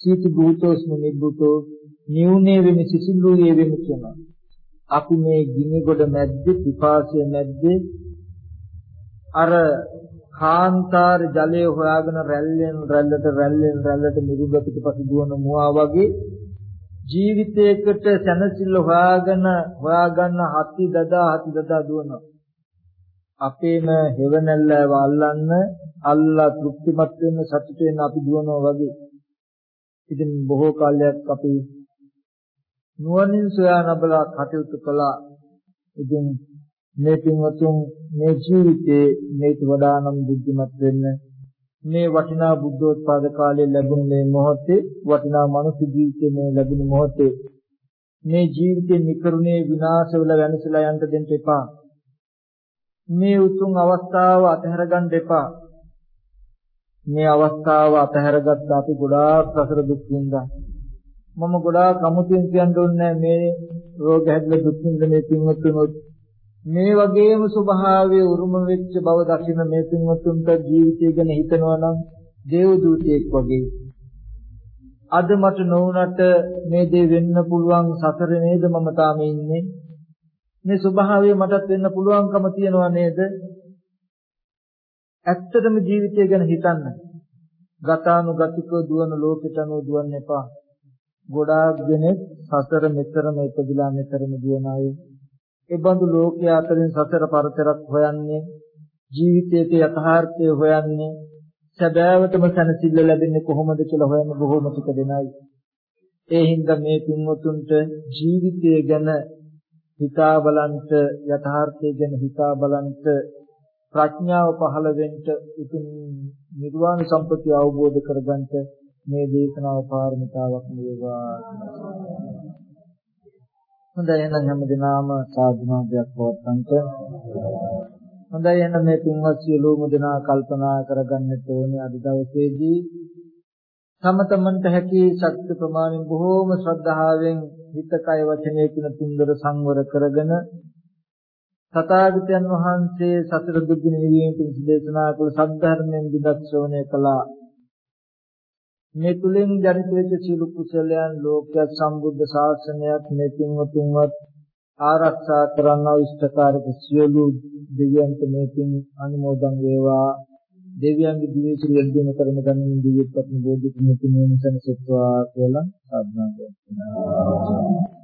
සීති භූතෝස්ම නිබ්බුතෝ නියුනේ වෙමි සිසිල්ුයේ වෙමි කියනවා. අපි මේ ගිනි ගොඩ මැද්දේ පිපාසය මැද්දේ අර කාන්තාර ජලය හොයාගෙන රැල්ලෙන් රැල්ලට රැල්ලෙන් රැල්ලට මිරිඟ පිටපස දුවන මුවා වගේ ජීවිතයකට සැනසෙල්ල හොයාගෙන හොයාගන්න හති දදා හති දදා දුවනවා අපේම හෙවණැල්ල වල්ලන්න අල්ලා තෘප්තිමත් වෙන්න සතුට වෙන්න අපි දුවනවා වගේ. ඉතින් බොහෝ කාලයක් අපි නුවණින් සොයා නබලා කටයුතු කළා. ඉතින් මේ පින්වතුන් මේ ජීවිතේ මේට වඩා නම් බුද්ධිමත් වෙන්න මේ වටිනා බුද්ධෝත්පාද කාලයේ ලැබුණ මේ මොහොතේ වටිනා මනුස්ස ජීවිතේ මේ ලැබුණ මොහොතේ මේ ජීවිතේ නිකරුණේ විනාශ වෙලා වෙනසලා යන්න දෙන්න එපා. මේ උතුම් අවස්ථාව අතහැර ගන්න එපා. මේ අවස්ථාව අතහැරගත්ත අපි ගොඩාක් ප්‍රසර දුක් විඳා. මම ගොඩාක් අමුතුවෙන් කියන්න ඕනේ මේ රෝග හැදලා දුක් විඳ මේ පින්වත්තුනොත් මේ වගේම ස්වභාවයේ උරුම වෙච්ච බව දකින මේ පින්වත්තුන්ට ජීවිතය ගැන හිතනවා නම් දේව දූතයෙක් වගේ අද මට නොවුනට මේ දේ වෙන්න පුළුවන් සසරේ නේද මම තාම ඉන්නේ මේ ස්වභාවය මටත් වෙන්න පුළුවන්කම තියනවා නේද? ඇත්තටම ජීවිතය ගැන හිතන්න. ගතානුගතිකව දුවන ලෝකෙට අනුව දුවන්න එපා. ගොඩාක් දෙනෙක් සසර මෙතරම ඉපදිලා මෙතරම දුවන අය. ඒ බඳු ලෝකයේ අතරින් සසර පරතරක් හොයන්නේ ජීවිතයේ යථාර්ථය හොයන්නේ සැබෑවටම සැනසෙල්ල ලැබෙන්නේ කොහොමද කියලා හොයන්න බොහෝම ටික දෙනයි. ඒ හින්දා මේ පින්වතුන්ට ජීවිතය ගැන හිතා බලන්ට යථාර්ථය ගැන හිතා බලන්ට ප්‍රඥාව පහළ වෙන්න උතුම් නිර්වාණ සම්පතිය අවබෝධ කරගන්නට මේ දේශනාව පාරමිතාවක් වේවා. හොඳයි එහෙනම් හැමදෙනාම සාධනාවක් පවත්වන්නට. හොඳයි එහෙනම් මේ පින්වත් සියලුම දෙනා කල්පනා කරගන්නට ඕනේ අද දවසේදී තම තමන්ට හැකි ශක්ති ප්‍රමාණයෙන් බොහෝම ශ්‍රද්ධාවෙන් හිත කය වචනය කියන තුන්දර සංවර කරගෙන තථාගතයන් වහන්සේ සතර දුක් නිවීමට දේශනා කළ සද්ධර්මයෙන් විදක් ශ්‍රවණය කළා. මේ තුලින් ජනිත වෙච්ච සියලු කුසලයන් ලෝකයක් සම්බුද්ධ ශාසනයක් මෙතින් උතුම්වත් ආරක්ෂා කරන්නා ඉෂ්ඨකාරක සියලු දෙවියන්ට මේකින් අනුමෝදන් වේවා. දෙවියන්ගේ දිවිසිරි යොදවන කරන ගන්න දිවිපත්න බෝධි කුමතුන් වෙනසන සත්වා කියලා සාධනා කරනවා.